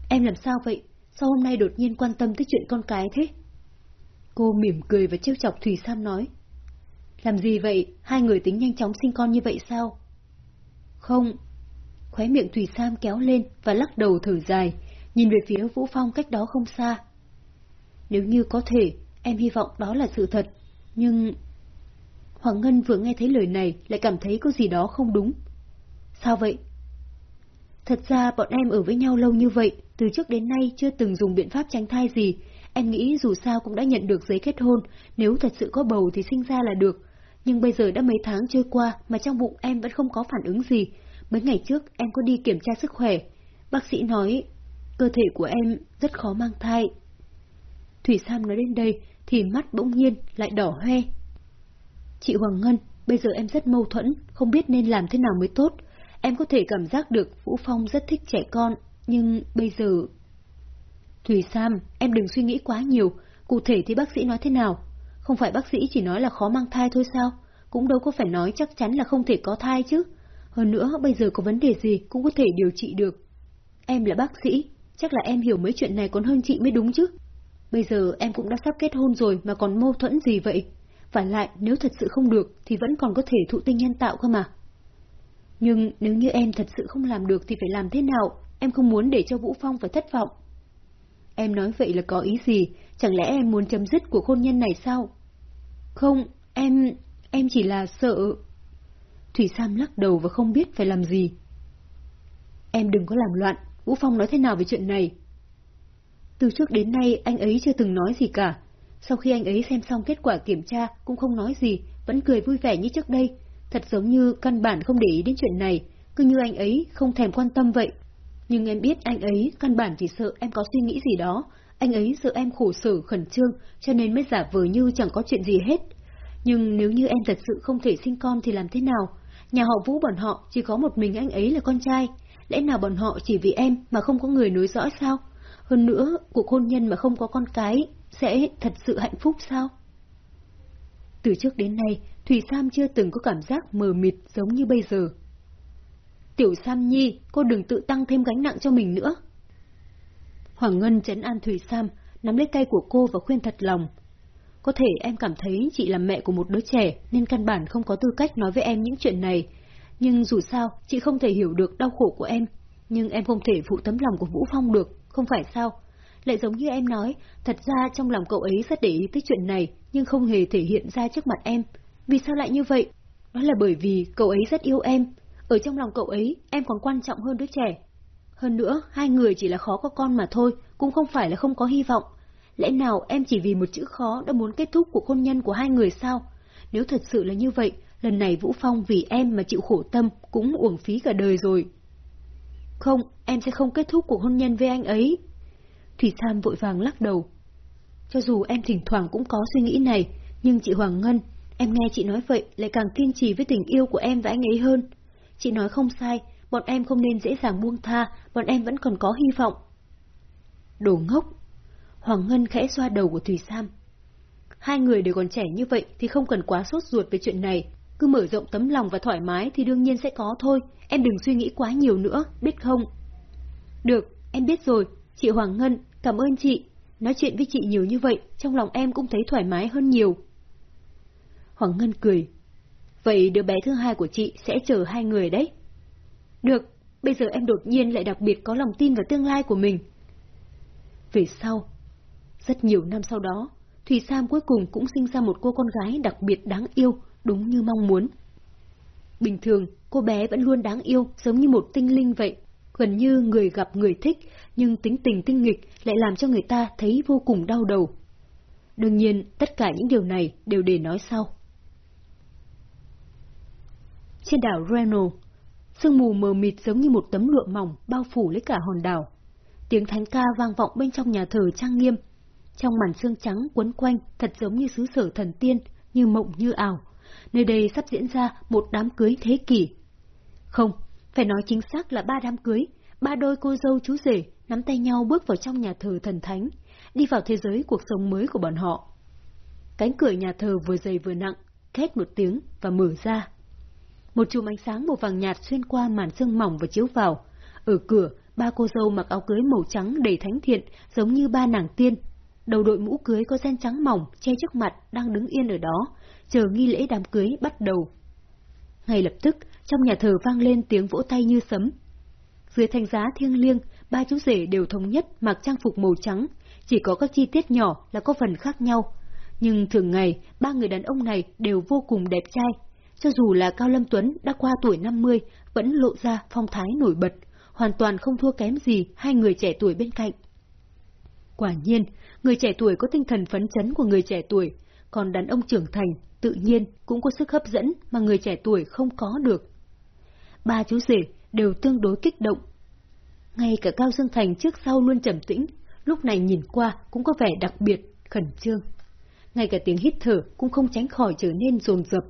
Speaker 1: Em làm sao vậy? Sao hôm nay đột nhiên quan tâm tới chuyện con cái thế? Cô mỉm cười và trêu chọc Thủy Sam nói. Làm gì vậy? Hai người tính nhanh chóng sinh con như vậy sao? Không. Khóe miệng Thủy Sam kéo lên và lắc đầu thở dài, nhìn về phía Vũ Phong cách đó không xa. Nếu như có thể, em hy vọng đó là sự thật, nhưng... Hoàng Ngân vừa nghe thấy lời này lại cảm thấy có gì đó không đúng. Sao vậy? Thật ra bọn em ở với nhau lâu như vậy, từ trước đến nay chưa từng dùng biện pháp tránh thai gì. Em nghĩ dù sao cũng đã nhận được giấy kết hôn, nếu thật sự có bầu thì sinh ra là được. Nhưng bây giờ đã mấy tháng trôi qua mà trong bụng em vẫn không có phản ứng gì. Mấy ngày trước em có đi kiểm tra sức khỏe. Bác sĩ nói, cơ thể của em rất khó mang thai. Thủy Sam nói đến đây thì mắt bỗng nhiên lại đỏ hoe. Chị Hoàng Ngân, bây giờ em rất mâu thuẫn, không biết nên làm thế nào mới tốt. Em có thể cảm giác được Vũ Phong rất thích trẻ con, nhưng bây giờ... Thủy Sam, em đừng suy nghĩ quá nhiều, cụ thể thì bác sĩ nói thế nào? Không phải bác sĩ chỉ nói là khó mang thai thôi sao? Cũng đâu có phải nói chắc chắn là không thể có thai chứ. Hơn nữa, bây giờ có vấn đề gì cũng có thể điều trị được. Em là bác sĩ, chắc là em hiểu mấy chuyện này còn hơn chị mới đúng chứ. Bây giờ em cũng đã sắp kết hôn rồi mà còn mâu thuẫn gì vậy? Và lại, nếu thật sự không được thì vẫn còn có thể thụ tinh nhân tạo cơ mà. Nhưng nếu như em thật sự không làm được thì phải làm thế nào? Em không muốn để cho Vũ Phong phải thất vọng. Em nói vậy là có ý gì? Chẳng lẽ em muốn chấm dứt cuộc hôn nhân này sao? Không, em... em chỉ là sợ... Thủy Sam lắc đầu và không biết phải làm gì. Em đừng có làm loạn, Vũ Phong nói thế nào về chuyện này? Từ trước đến nay anh ấy chưa từng nói gì cả. Sau khi anh ấy xem xong kết quả kiểm tra cũng không nói gì, vẫn cười vui vẻ như trước đây. Thật giống như căn bản không để ý đến chuyện này, cứ như anh ấy không thèm quan tâm vậy. Nhưng em biết anh ấy căn bản chỉ sợ em có suy nghĩ gì đó, anh ấy sợ em khổ sở khẩn trương cho nên mới giả vờ như chẳng có chuyện gì hết. Nhưng nếu như em thật sự không thể sinh con thì làm thế nào? Nhà họ Vũ bọn họ chỉ có một mình anh ấy là con trai, lẽ nào bọn họ chỉ vì em mà không có người nối dõi sao? Hơn nữa, cuộc hôn nhân mà không có con cái sẽ thật sự hạnh phúc sao? Từ trước đến nay, Thủy Sam chưa từng có cảm giác mờ mịt giống như bây giờ. Tiểu Sam Nhi, cô đừng tự tăng thêm gánh nặng cho mình nữa. Hoàng Ngân chấn an Thủy Sam, nắm lấy tay của cô và khuyên thật lòng. Có thể em cảm thấy chị là mẹ của một đứa trẻ nên căn bản không có tư cách nói với em những chuyện này. Nhưng dù sao, chị không thể hiểu được đau khổ của em. Nhưng em không thể phụ tấm lòng của Vũ Phong được, không phải sao? Lại giống như em nói, thật ra trong lòng cậu ấy rất để ý tới chuyện này, nhưng không hề thể hiện ra trước mặt em. Vì sao lại như vậy? Đó là bởi vì cậu ấy rất yêu em. Ở trong lòng cậu ấy, em còn quan trọng hơn đứa trẻ. Hơn nữa, hai người chỉ là khó có con mà thôi, cũng không phải là không có hy vọng. Lẽ nào em chỉ vì một chữ khó đã muốn kết thúc cuộc hôn nhân của hai người sao? Nếu thật sự là như vậy, lần này Vũ Phong vì em mà chịu khổ tâm cũng uổng phí cả đời rồi. Không, em sẽ không kết thúc cuộc hôn nhân với anh ấy. Thủy Sam vội vàng lắc đầu. Cho dù em thỉnh thoảng cũng có suy nghĩ này, nhưng chị Hoàng Ngân, em nghe chị nói vậy lại càng kiên trì với tình yêu của em và anh ấy hơn. Chị nói không sai, bọn em không nên dễ dàng buông tha, bọn em vẫn còn có hy vọng. Đồ ngốc! Hoàng Ngân khẽ xoa đầu của Thủy Sam. Hai người đều còn trẻ như vậy thì không cần quá sốt ruột về chuyện này. Cứ mở rộng tấm lòng và thoải mái thì đương nhiên sẽ có thôi. Em đừng suy nghĩ quá nhiều nữa, biết không? Được, em biết rồi. Chị Hoàng Ngân, cảm ơn chị. Nói chuyện với chị nhiều như vậy, trong lòng em cũng thấy thoải mái hơn nhiều. Hoàng Ngân cười. Vậy đứa bé thứ hai của chị sẽ chờ hai người đấy. Được, bây giờ em đột nhiên lại đặc biệt có lòng tin vào tương lai của mình. Về sau, rất nhiều năm sau đó, Thùy Sam cuối cùng cũng sinh ra một cô con gái đặc biệt đáng yêu, đúng như mong muốn. Bình thường, cô bé vẫn luôn đáng yêu, giống như một tinh linh vậy, gần như người gặp người thích, nhưng tính tình tinh nghịch lại làm cho người ta thấy vô cùng đau đầu. Đương nhiên, tất cả những điều này đều để nói sau. Trên đảo Reno, sương mù mờ mịt giống như một tấm lụa mỏng bao phủ lấy cả hòn đảo. Tiếng thánh ca vang vọng bên trong nhà thờ trang nghiêm. Trong màn sương trắng quấn quanh thật giống như xứ sở thần tiên, như mộng như ảo. Nơi đây sắp diễn ra một đám cưới thế kỷ. Không, phải nói chính xác là ba đám cưới, ba đôi cô dâu chú rể nắm tay nhau bước vào trong nhà thờ thần thánh, đi vào thế giới cuộc sống mới của bọn họ. Cánh cửa nhà thờ vừa dày vừa nặng, két một tiếng và mở ra. Một chùm ánh sáng màu vàng nhạt xuyên qua màn sương mỏng và chiếu vào. Ở cửa, ba cô dâu mặc áo cưới màu trắng đầy thánh thiện, giống như ba nàng tiên. đầu đội mũ cưới có ren trắng mỏng che trước mặt đang đứng yên ở đó, chờ nghi lễ đám cưới bắt đầu. Ngay lập tức, trong nhà thờ vang lên tiếng vỗ tay như sấm. Dưới thanh giá thiêng liêng, ba chú rể đều thống nhất mặc trang phục màu trắng, chỉ có các chi tiết nhỏ là có phần khác nhau. Nhưng thường ngày, ba người đàn ông này đều vô cùng đẹp trai. Cho dù là Cao Lâm Tuấn đã qua tuổi 50, vẫn lộ ra phong thái nổi bật, hoàn toàn không thua kém gì hai người trẻ tuổi bên cạnh. Quả nhiên, người trẻ tuổi có tinh thần phấn chấn của người trẻ tuổi, còn đàn ông trưởng thành tự nhiên cũng có sức hấp dẫn mà người trẻ tuổi không có được. Ba chú rể đều tương đối kích động. Ngay cả Cao Dương Thành trước sau luôn trầm tĩnh, lúc này nhìn qua cũng có vẻ đặc biệt, khẩn trương. Ngay cả tiếng hít thở cũng không tránh khỏi trở nên rồn rập.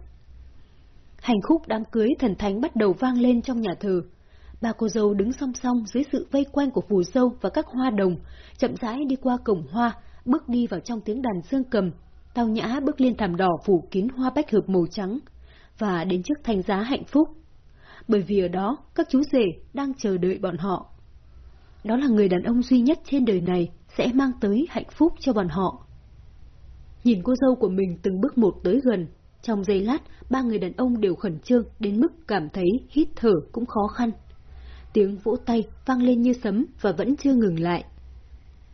Speaker 1: Hành khúc đám cưới thần thánh bắt đầu vang lên trong nhà thờ. Ba cô dâu đứng song song dưới sự vây quanh của phù dâu và các hoa đồng, chậm rãi đi qua cổng hoa, bước đi vào trong tiếng đàn dương cầm, tao nhã bước lên thảm đỏ phủ kín hoa bách hợp màu trắng, và đến trước thành giá hạnh phúc. Bởi vì ở đó, các chú rể đang chờ đợi bọn họ. Đó là người đàn ông duy nhất trên đời này sẽ mang tới hạnh phúc cho bọn họ. Nhìn cô dâu của mình từng bước một tới gần, trong giây lát, ba người đàn ông đều khẩn trương đến mức cảm thấy hít thở cũng khó khăn. Tiếng vỗ tay vang lên như sấm và vẫn chưa ngừng lại.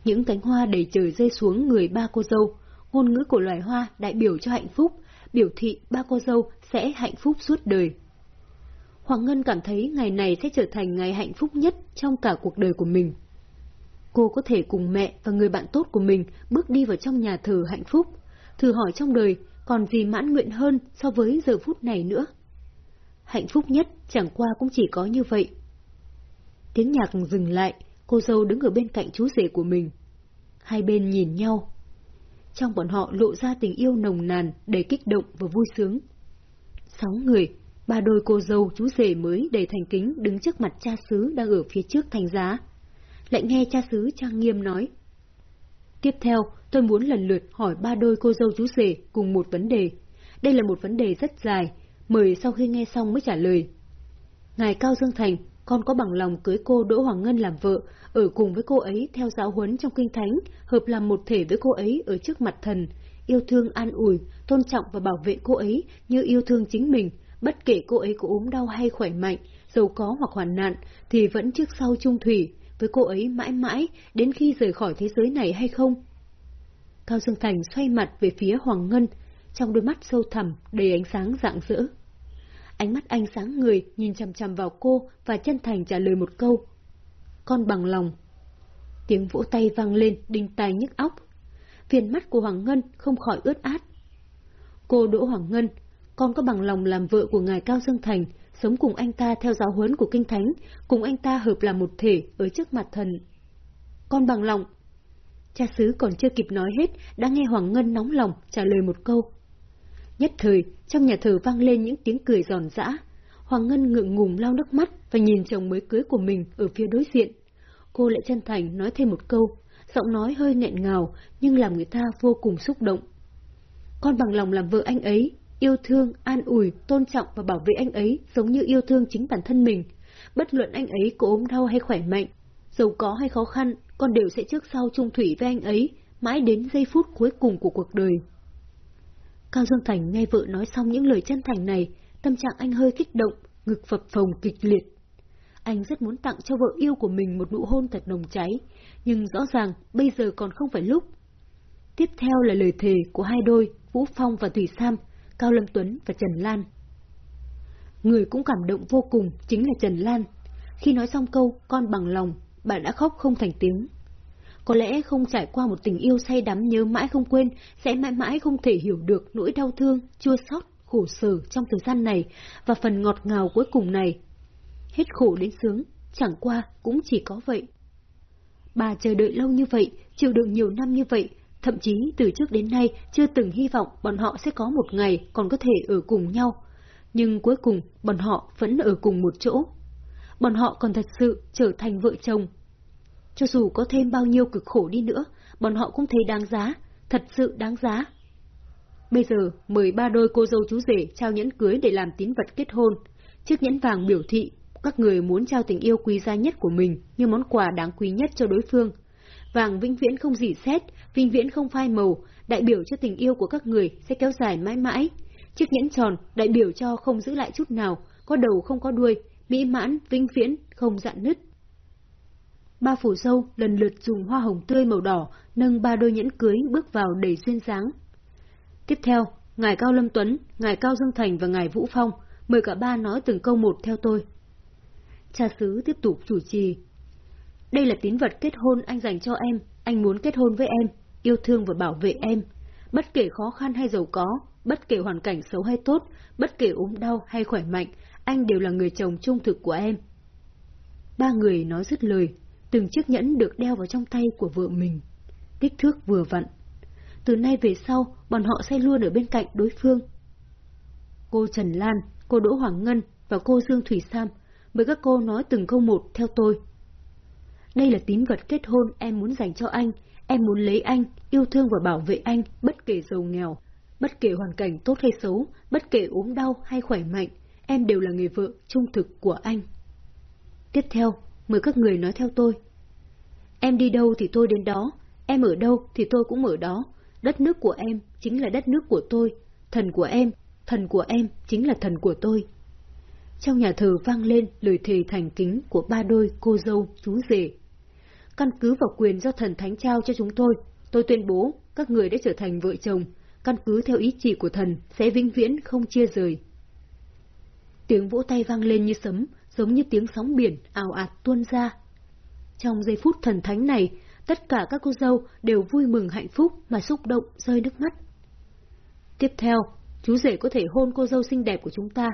Speaker 1: Những cánh hoa đầy trời rơi xuống người ba cô dâu, ngôn ngữ của loài hoa đại biểu cho hạnh phúc, biểu thị ba cô dâu sẽ hạnh phúc suốt đời. Hoàng Ngân cảm thấy ngày này sẽ trở thành ngày hạnh phúc nhất trong cả cuộc đời của mình. Cô có thể cùng mẹ và người bạn tốt của mình bước đi vào trong nhà thờ hạnh phúc, thử hỏi trong đời còn gì mãn nguyện hơn so với giờ phút này nữa. Hạnh phúc nhất chẳng qua cũng chỉ có như vậy. Tiếng nhạc dừng lại, cô dâu đứng ở bên cạnh chú rể của mình. Hai bên nhìn nhau. Trong bọn họ lộ ra tình yêu nồng nàn, đầy kích động và vui sướng. Sáu người, ba đôi cô dâu chú rể mới đầy thành kính đứng trước mặt cha xứ đang ở phía trước thành giá. Lại nghe cha xứ trang nghiêm nói. Tiếp theo, tôi muốn lần lượt hỏi ba đôi cô dâu chú rể cùng một vấn đề. Đây là một vấn đề rất dài, mời sau khi nghe xong mới trả lời. Ngài Cao Dương Thành, con có bằng lòng cưới cô Đỗ Hoàng Ngân làm vợ, ở cùng với cô ấy theo giáo huấn trong kinh thánh, hợp làm một thể với cô ấy ở trước mặt thần, yêu thương an ủi, tôn trọng và bảo vệ cô ấy như yêu thương chính mình, bất kể cô ấy có ốm đau hay khỏe mạnh, giàu có hoặc hoàn nạn, thì vẫn trước sau chung thủy, với cô ấy mãi mãi đến khi rời khỏi thế giới này hay không? Cao Dương Thành xoay mặt về phía Hoàng Ngân, trong đôi mắt sâu thẳm đầy ánh sáng rạng rỡ. Ánh mắt anh sáng người nhìn chằm chằm vào cô và chân thành trả lời một câu. Con bằng lòng. Tiếng vỗ tay vang lên đinh tai nhức óc. Viền mắt của Hoàng Ngân không khỏi ướt át. Cô Đỗ Hoàng Ngân, con có bằng lòng làm vợ của ngài Cao Dương Thành, sống cùng anh ta theo giáo huấn của Kinh Thánh, cùng anh ta hợp làm một thể ở trước mặt thần. Con bằng lòng. Cha xứ còn chưa kịp nói hết, đã nghe Hoàng Ngân nóng lòng trả lời một câu. Nhất thời, trong nhà thờ vang lên những tiếng cười giòn giã. Hoàng Ngân ngượng ngùng lau nước mắt và nhìn chồng mới cưới của mình ở phía đối diện. Cô lại chân thành nói thêm một câu, giọng nói hơi nghẹn ngào nhưng làm người ta vô cùng xúc động. Con bằng lòng làm vợ anh ấy, yêu thương, an ủi, tôn trọng và bảo vệ anh ấy giống như yêu thương chính bản thân mình. Bất luận anh ấy có ốm đau hay khỏe mạnh, giàu có hay khó khăn, con đều sẽ trước sau chung thủy với anh ấy, mãi đến giây phút cuối cùng của cuộc đời. Cao Dương Thành nghe vợ nói xong những lời chân thành này, tâm trạng anh hơi kích động, ngực phập phồng kịch liệt. Anh rất muốn tặng cho vợ yêu của mình một nụ hôn thật nồng cháy, nhưng rõ ràng bây giờ còn không phải lúc. Tiếp theo là lời thề của hai đôi, Vũ Phong và Thủy Sam, Cao Lâm Tuấn và Trần Lan. Người cũng cảm động vô cùng chính là Trần Lan. Khi nói xong câu con bằng lòng, bà đã khóc không thành tiếng. Có lẽ không trải qua một tình yêu say đắm nhớ mãi không quên, sẽ mãi mãi không thể hiểu được nỗi đau thương, chua xót, khổ sở trong thời gian này và phần ngọt ngào cuối cùng này. Hết khổ đến sướng, chẳng qua cũng chỉ có vậy. Bà chờ đợi lâu như vậy, chịu đựng nhiều năm như vậy, thậm chí từ trước đến nay chưa từng hy vọng bọn họ sẽ có một ngày còn có thể ở cùng nhau. Nhưng cuối cùng, bọn họ vẫn ở cùng một chỗ. Bọn họ còn thật sự trở thành vợ chồng cho dù có thêm bao nhiêu cực khổ đi nữa, bọn họ cũng thấy đáng giá, thật sự đáng giá. Bây giờ, mời ba đôi cô dâu chú rể trao nhẫn cưới để làm tín vật kết hôn. Chiếc nhẫn vàng biểu thị các người muốn trao tình yêu quý giá nhất của mình như món quà đáng quý nhất cho đối phương. Vàng vĩnh viễn không dỉ xét, vĩnh viễn không phai màu, đại biểu cho tình yêu của các người sẽ kéo dài mãi mãi. Chiếc nhẫn tròn đại biểu cho không giữ lại chút nào, có đầu không có đuôi, mỹ mãn, vĩnh viễn, không dạn nứt. Ba phủ sâu lần lượt dùng hoa hồng tươi màu đỏ nâng ba đôi nhẫn cưới bước vào đầy duyên dáng. Tiếp theo, Ngài Cao Lâm Tuấn, Ngài Cao Dương Thành và Ngài Vũ Phong mời cả ba nói từng câu một theo tôi. Cha xứ tiếp tục chủ trì. Đây là tín vật kết hôn anh dành cho em, anh muốn kết hôn với em, yêu thương và bảo vệ em. Bất kể khó khăn hay giàu có, bất kể hoàn cảnh xấu hay tốt, bất kể ốm đau hay khỏe mạnh, anh đều là người chồng trung thực của em. Ba người nói dứt lời, từng chiếc nhẫn được đeo vào trong tay của vợ mình. Kích thước vừa vặn. Từ nay về sau, bọn họ sẽ luôn ở bên cạnh đối phương. Cô Trần Lan, cô Đỗ Hoàng Ngân và cô Dương Thủy Sam, mời các cô nói từng câu một theo tôi. Đây là tín vật kết hôn em muốn dành cho anh, em muốn lấy anh, yêu thương và bảo vệ anh, bất kể giàu nghèo, bất kể hoàn cảnh tốt hay xấu, bất kể ốm đau hay khỏe mạnh, em đều là người vợ trung thực của anh. Tiếp theo, mời các người nói theo tôi. Em đi đâu thì tôi đến đó, em ở đâu thì tôi cũng ở đó. Đất nước của em chính là đất nước của tôi, thần của em, thần của em chính là thần của tôi. Trong nhà thờ vang lên lời thề thành kính của ba đôi cô dâu, chú rể. Căn cứ vào quyền do thần thánh trao cho chúng tôi, tôi tuyên bố các người đã trở thành vợ chồng, căn cứ theo ý chỉ của thần sẽ vĩnh viễn không chia rời. Tiếng vỗ tay vang lên như sấm, giống như tiếng sóng biển ào ạt tuôn ra. Trong giây phút thần thánh này, tất cả các cô dâu đều vui mừng hạnh phúc mà xúc động rơi nước mắt. Tiếp theo, chú rể có thể hôn cô dâu xinh đẹp của chúng ta.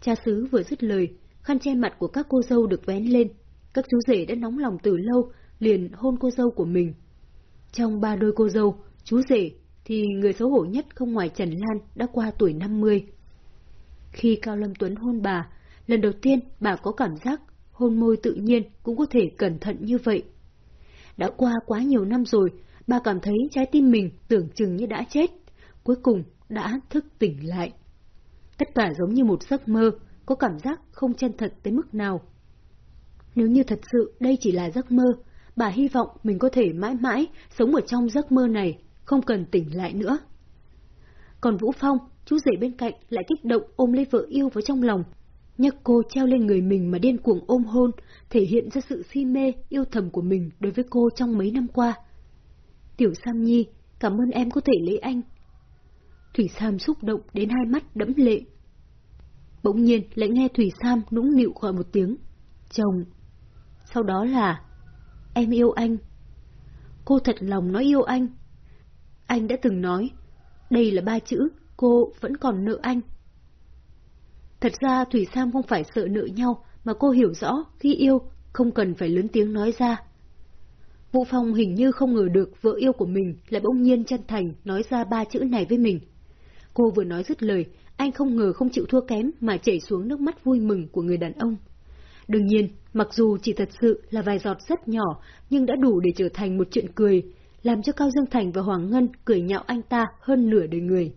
Speaker 1: Cha xứ vừa dứt lời, khăn che mặt của các cô dâu được vén lên. Các chú rể đã nóng lòng từ lâu, liền hôn cô dâu của mình. Trong ba đôi cô dâu, chú rể thì người xấu hổ nhất không ngoài Trần Lan đã qua tuổi 50. Khi Cao Lâm Tuấn hôn bà, lần đầu tiên bà có cảm giác hôn môi tự nhiên cũng có thể cẩn thận như vậy. Đã qua quá nhiều năm rồi, bà cảm thấy trái tim mình tưởng chừng như đã chết, cuối cùng đã thức tỉnh lại. Tất cả giống như một giấc mơ, có cảm giác không chân thật tới mức nào. Nếu như thật sự đây chỉ là giấc mơ, bà hy vọng mình có thể mãi mãi sống ở trong giấc mơ này, không cần tỉnh lại nữa. Còn Vũ Phong, chú rể bên cạnh lại kích động ôm lấy vợ yêu vào trong lòng, nhắc cô treo lên người mình mà điên cuồng ôm hôn, thể hiện ra sự si mê, yêu thầm của mình đối với cô trong mấy năm qua. Tiểu Sam Nhi, cảm ơn em có thể lấy anh. Thủy Sam xúc động đến hai mắt đẫm lệ. Bỗng nhiên lại nghe Thủy Sam nũng nịu gọi một tiếng. Chồng. Sau đó là... Em yêu anh. Cô thật lòng nói yêu anh. Anh đã từng nói, đây là ba chữ, cô vẫn còn nợ anh. Thật ra Thủy Sam không phải sợ nợ nhau, mà cô hiểu rõ khi yêu không cần phải lớn tiếng nói ra. Vũ Phong hình như không ngờ được vợ yêu của mình lại bỗng nhiên chân thành nói ra ba chữ này với mình. Cô vừa nói dứt lời, anh không ngờ không chịu thua kém mà chảy xuống nước mắt vui mừng của người đàn ông. Đương nhiên, mặc dù chỉ thật sự là vài giọt rất nhỏ, nhưng đã đủ để trở thành một chuyện cười, làm cho Cao Dương Thành và Hoàng Ngân cười nhạo anh ta hơn nửa đời người.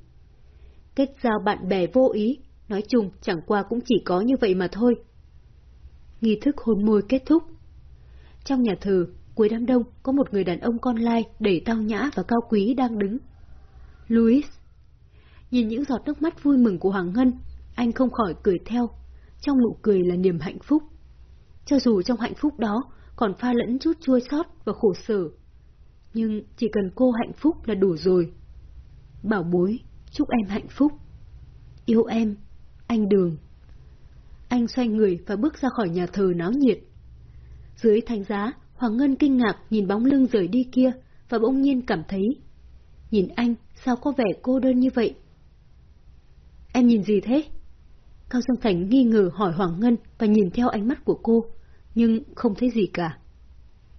Speaker 1: Kết giao bạn bè vô ý, nói chung chẳng qua cũng chỉ có như vậy mà thôi. Nghi thức hôn môi kết thúc. Trong nhà thờ, cuối đám đông có một người đàn ông con lai đầy tao nhã và cao quý đang đứng. Louis. Nhìn những giọt nước mắt vui mừng của Hoàng Ngân, anh không khỏi cười theo. Trong nụ cười là niềm hạnh phúc. Cho dù trong hạnh phúc đó còn pha lẫn chút chua xót và khổ sở, nhưng chỉ cần cô hạnh phúc là đủ rồi. Bảo bối, chúc em hạnh phúc. Yêu em, anh Đường. Anh xoay người và bước ra khỏi nhà thờ náo nhiệt. Dưới thanh giá, Hoàng Ngân kinh ngạc nhìn bóng lưng rời đi kia và bỗng nhiên cảm thấy. Nhìn anh, sao có vẻ cô đơn như vậy? Em nhìn gì thế? Cao Dương Thành nghi ngờ hỏi Hoàng Ngân và nhìn theo ánh mắt của cô, nhưng không thấy gì cả.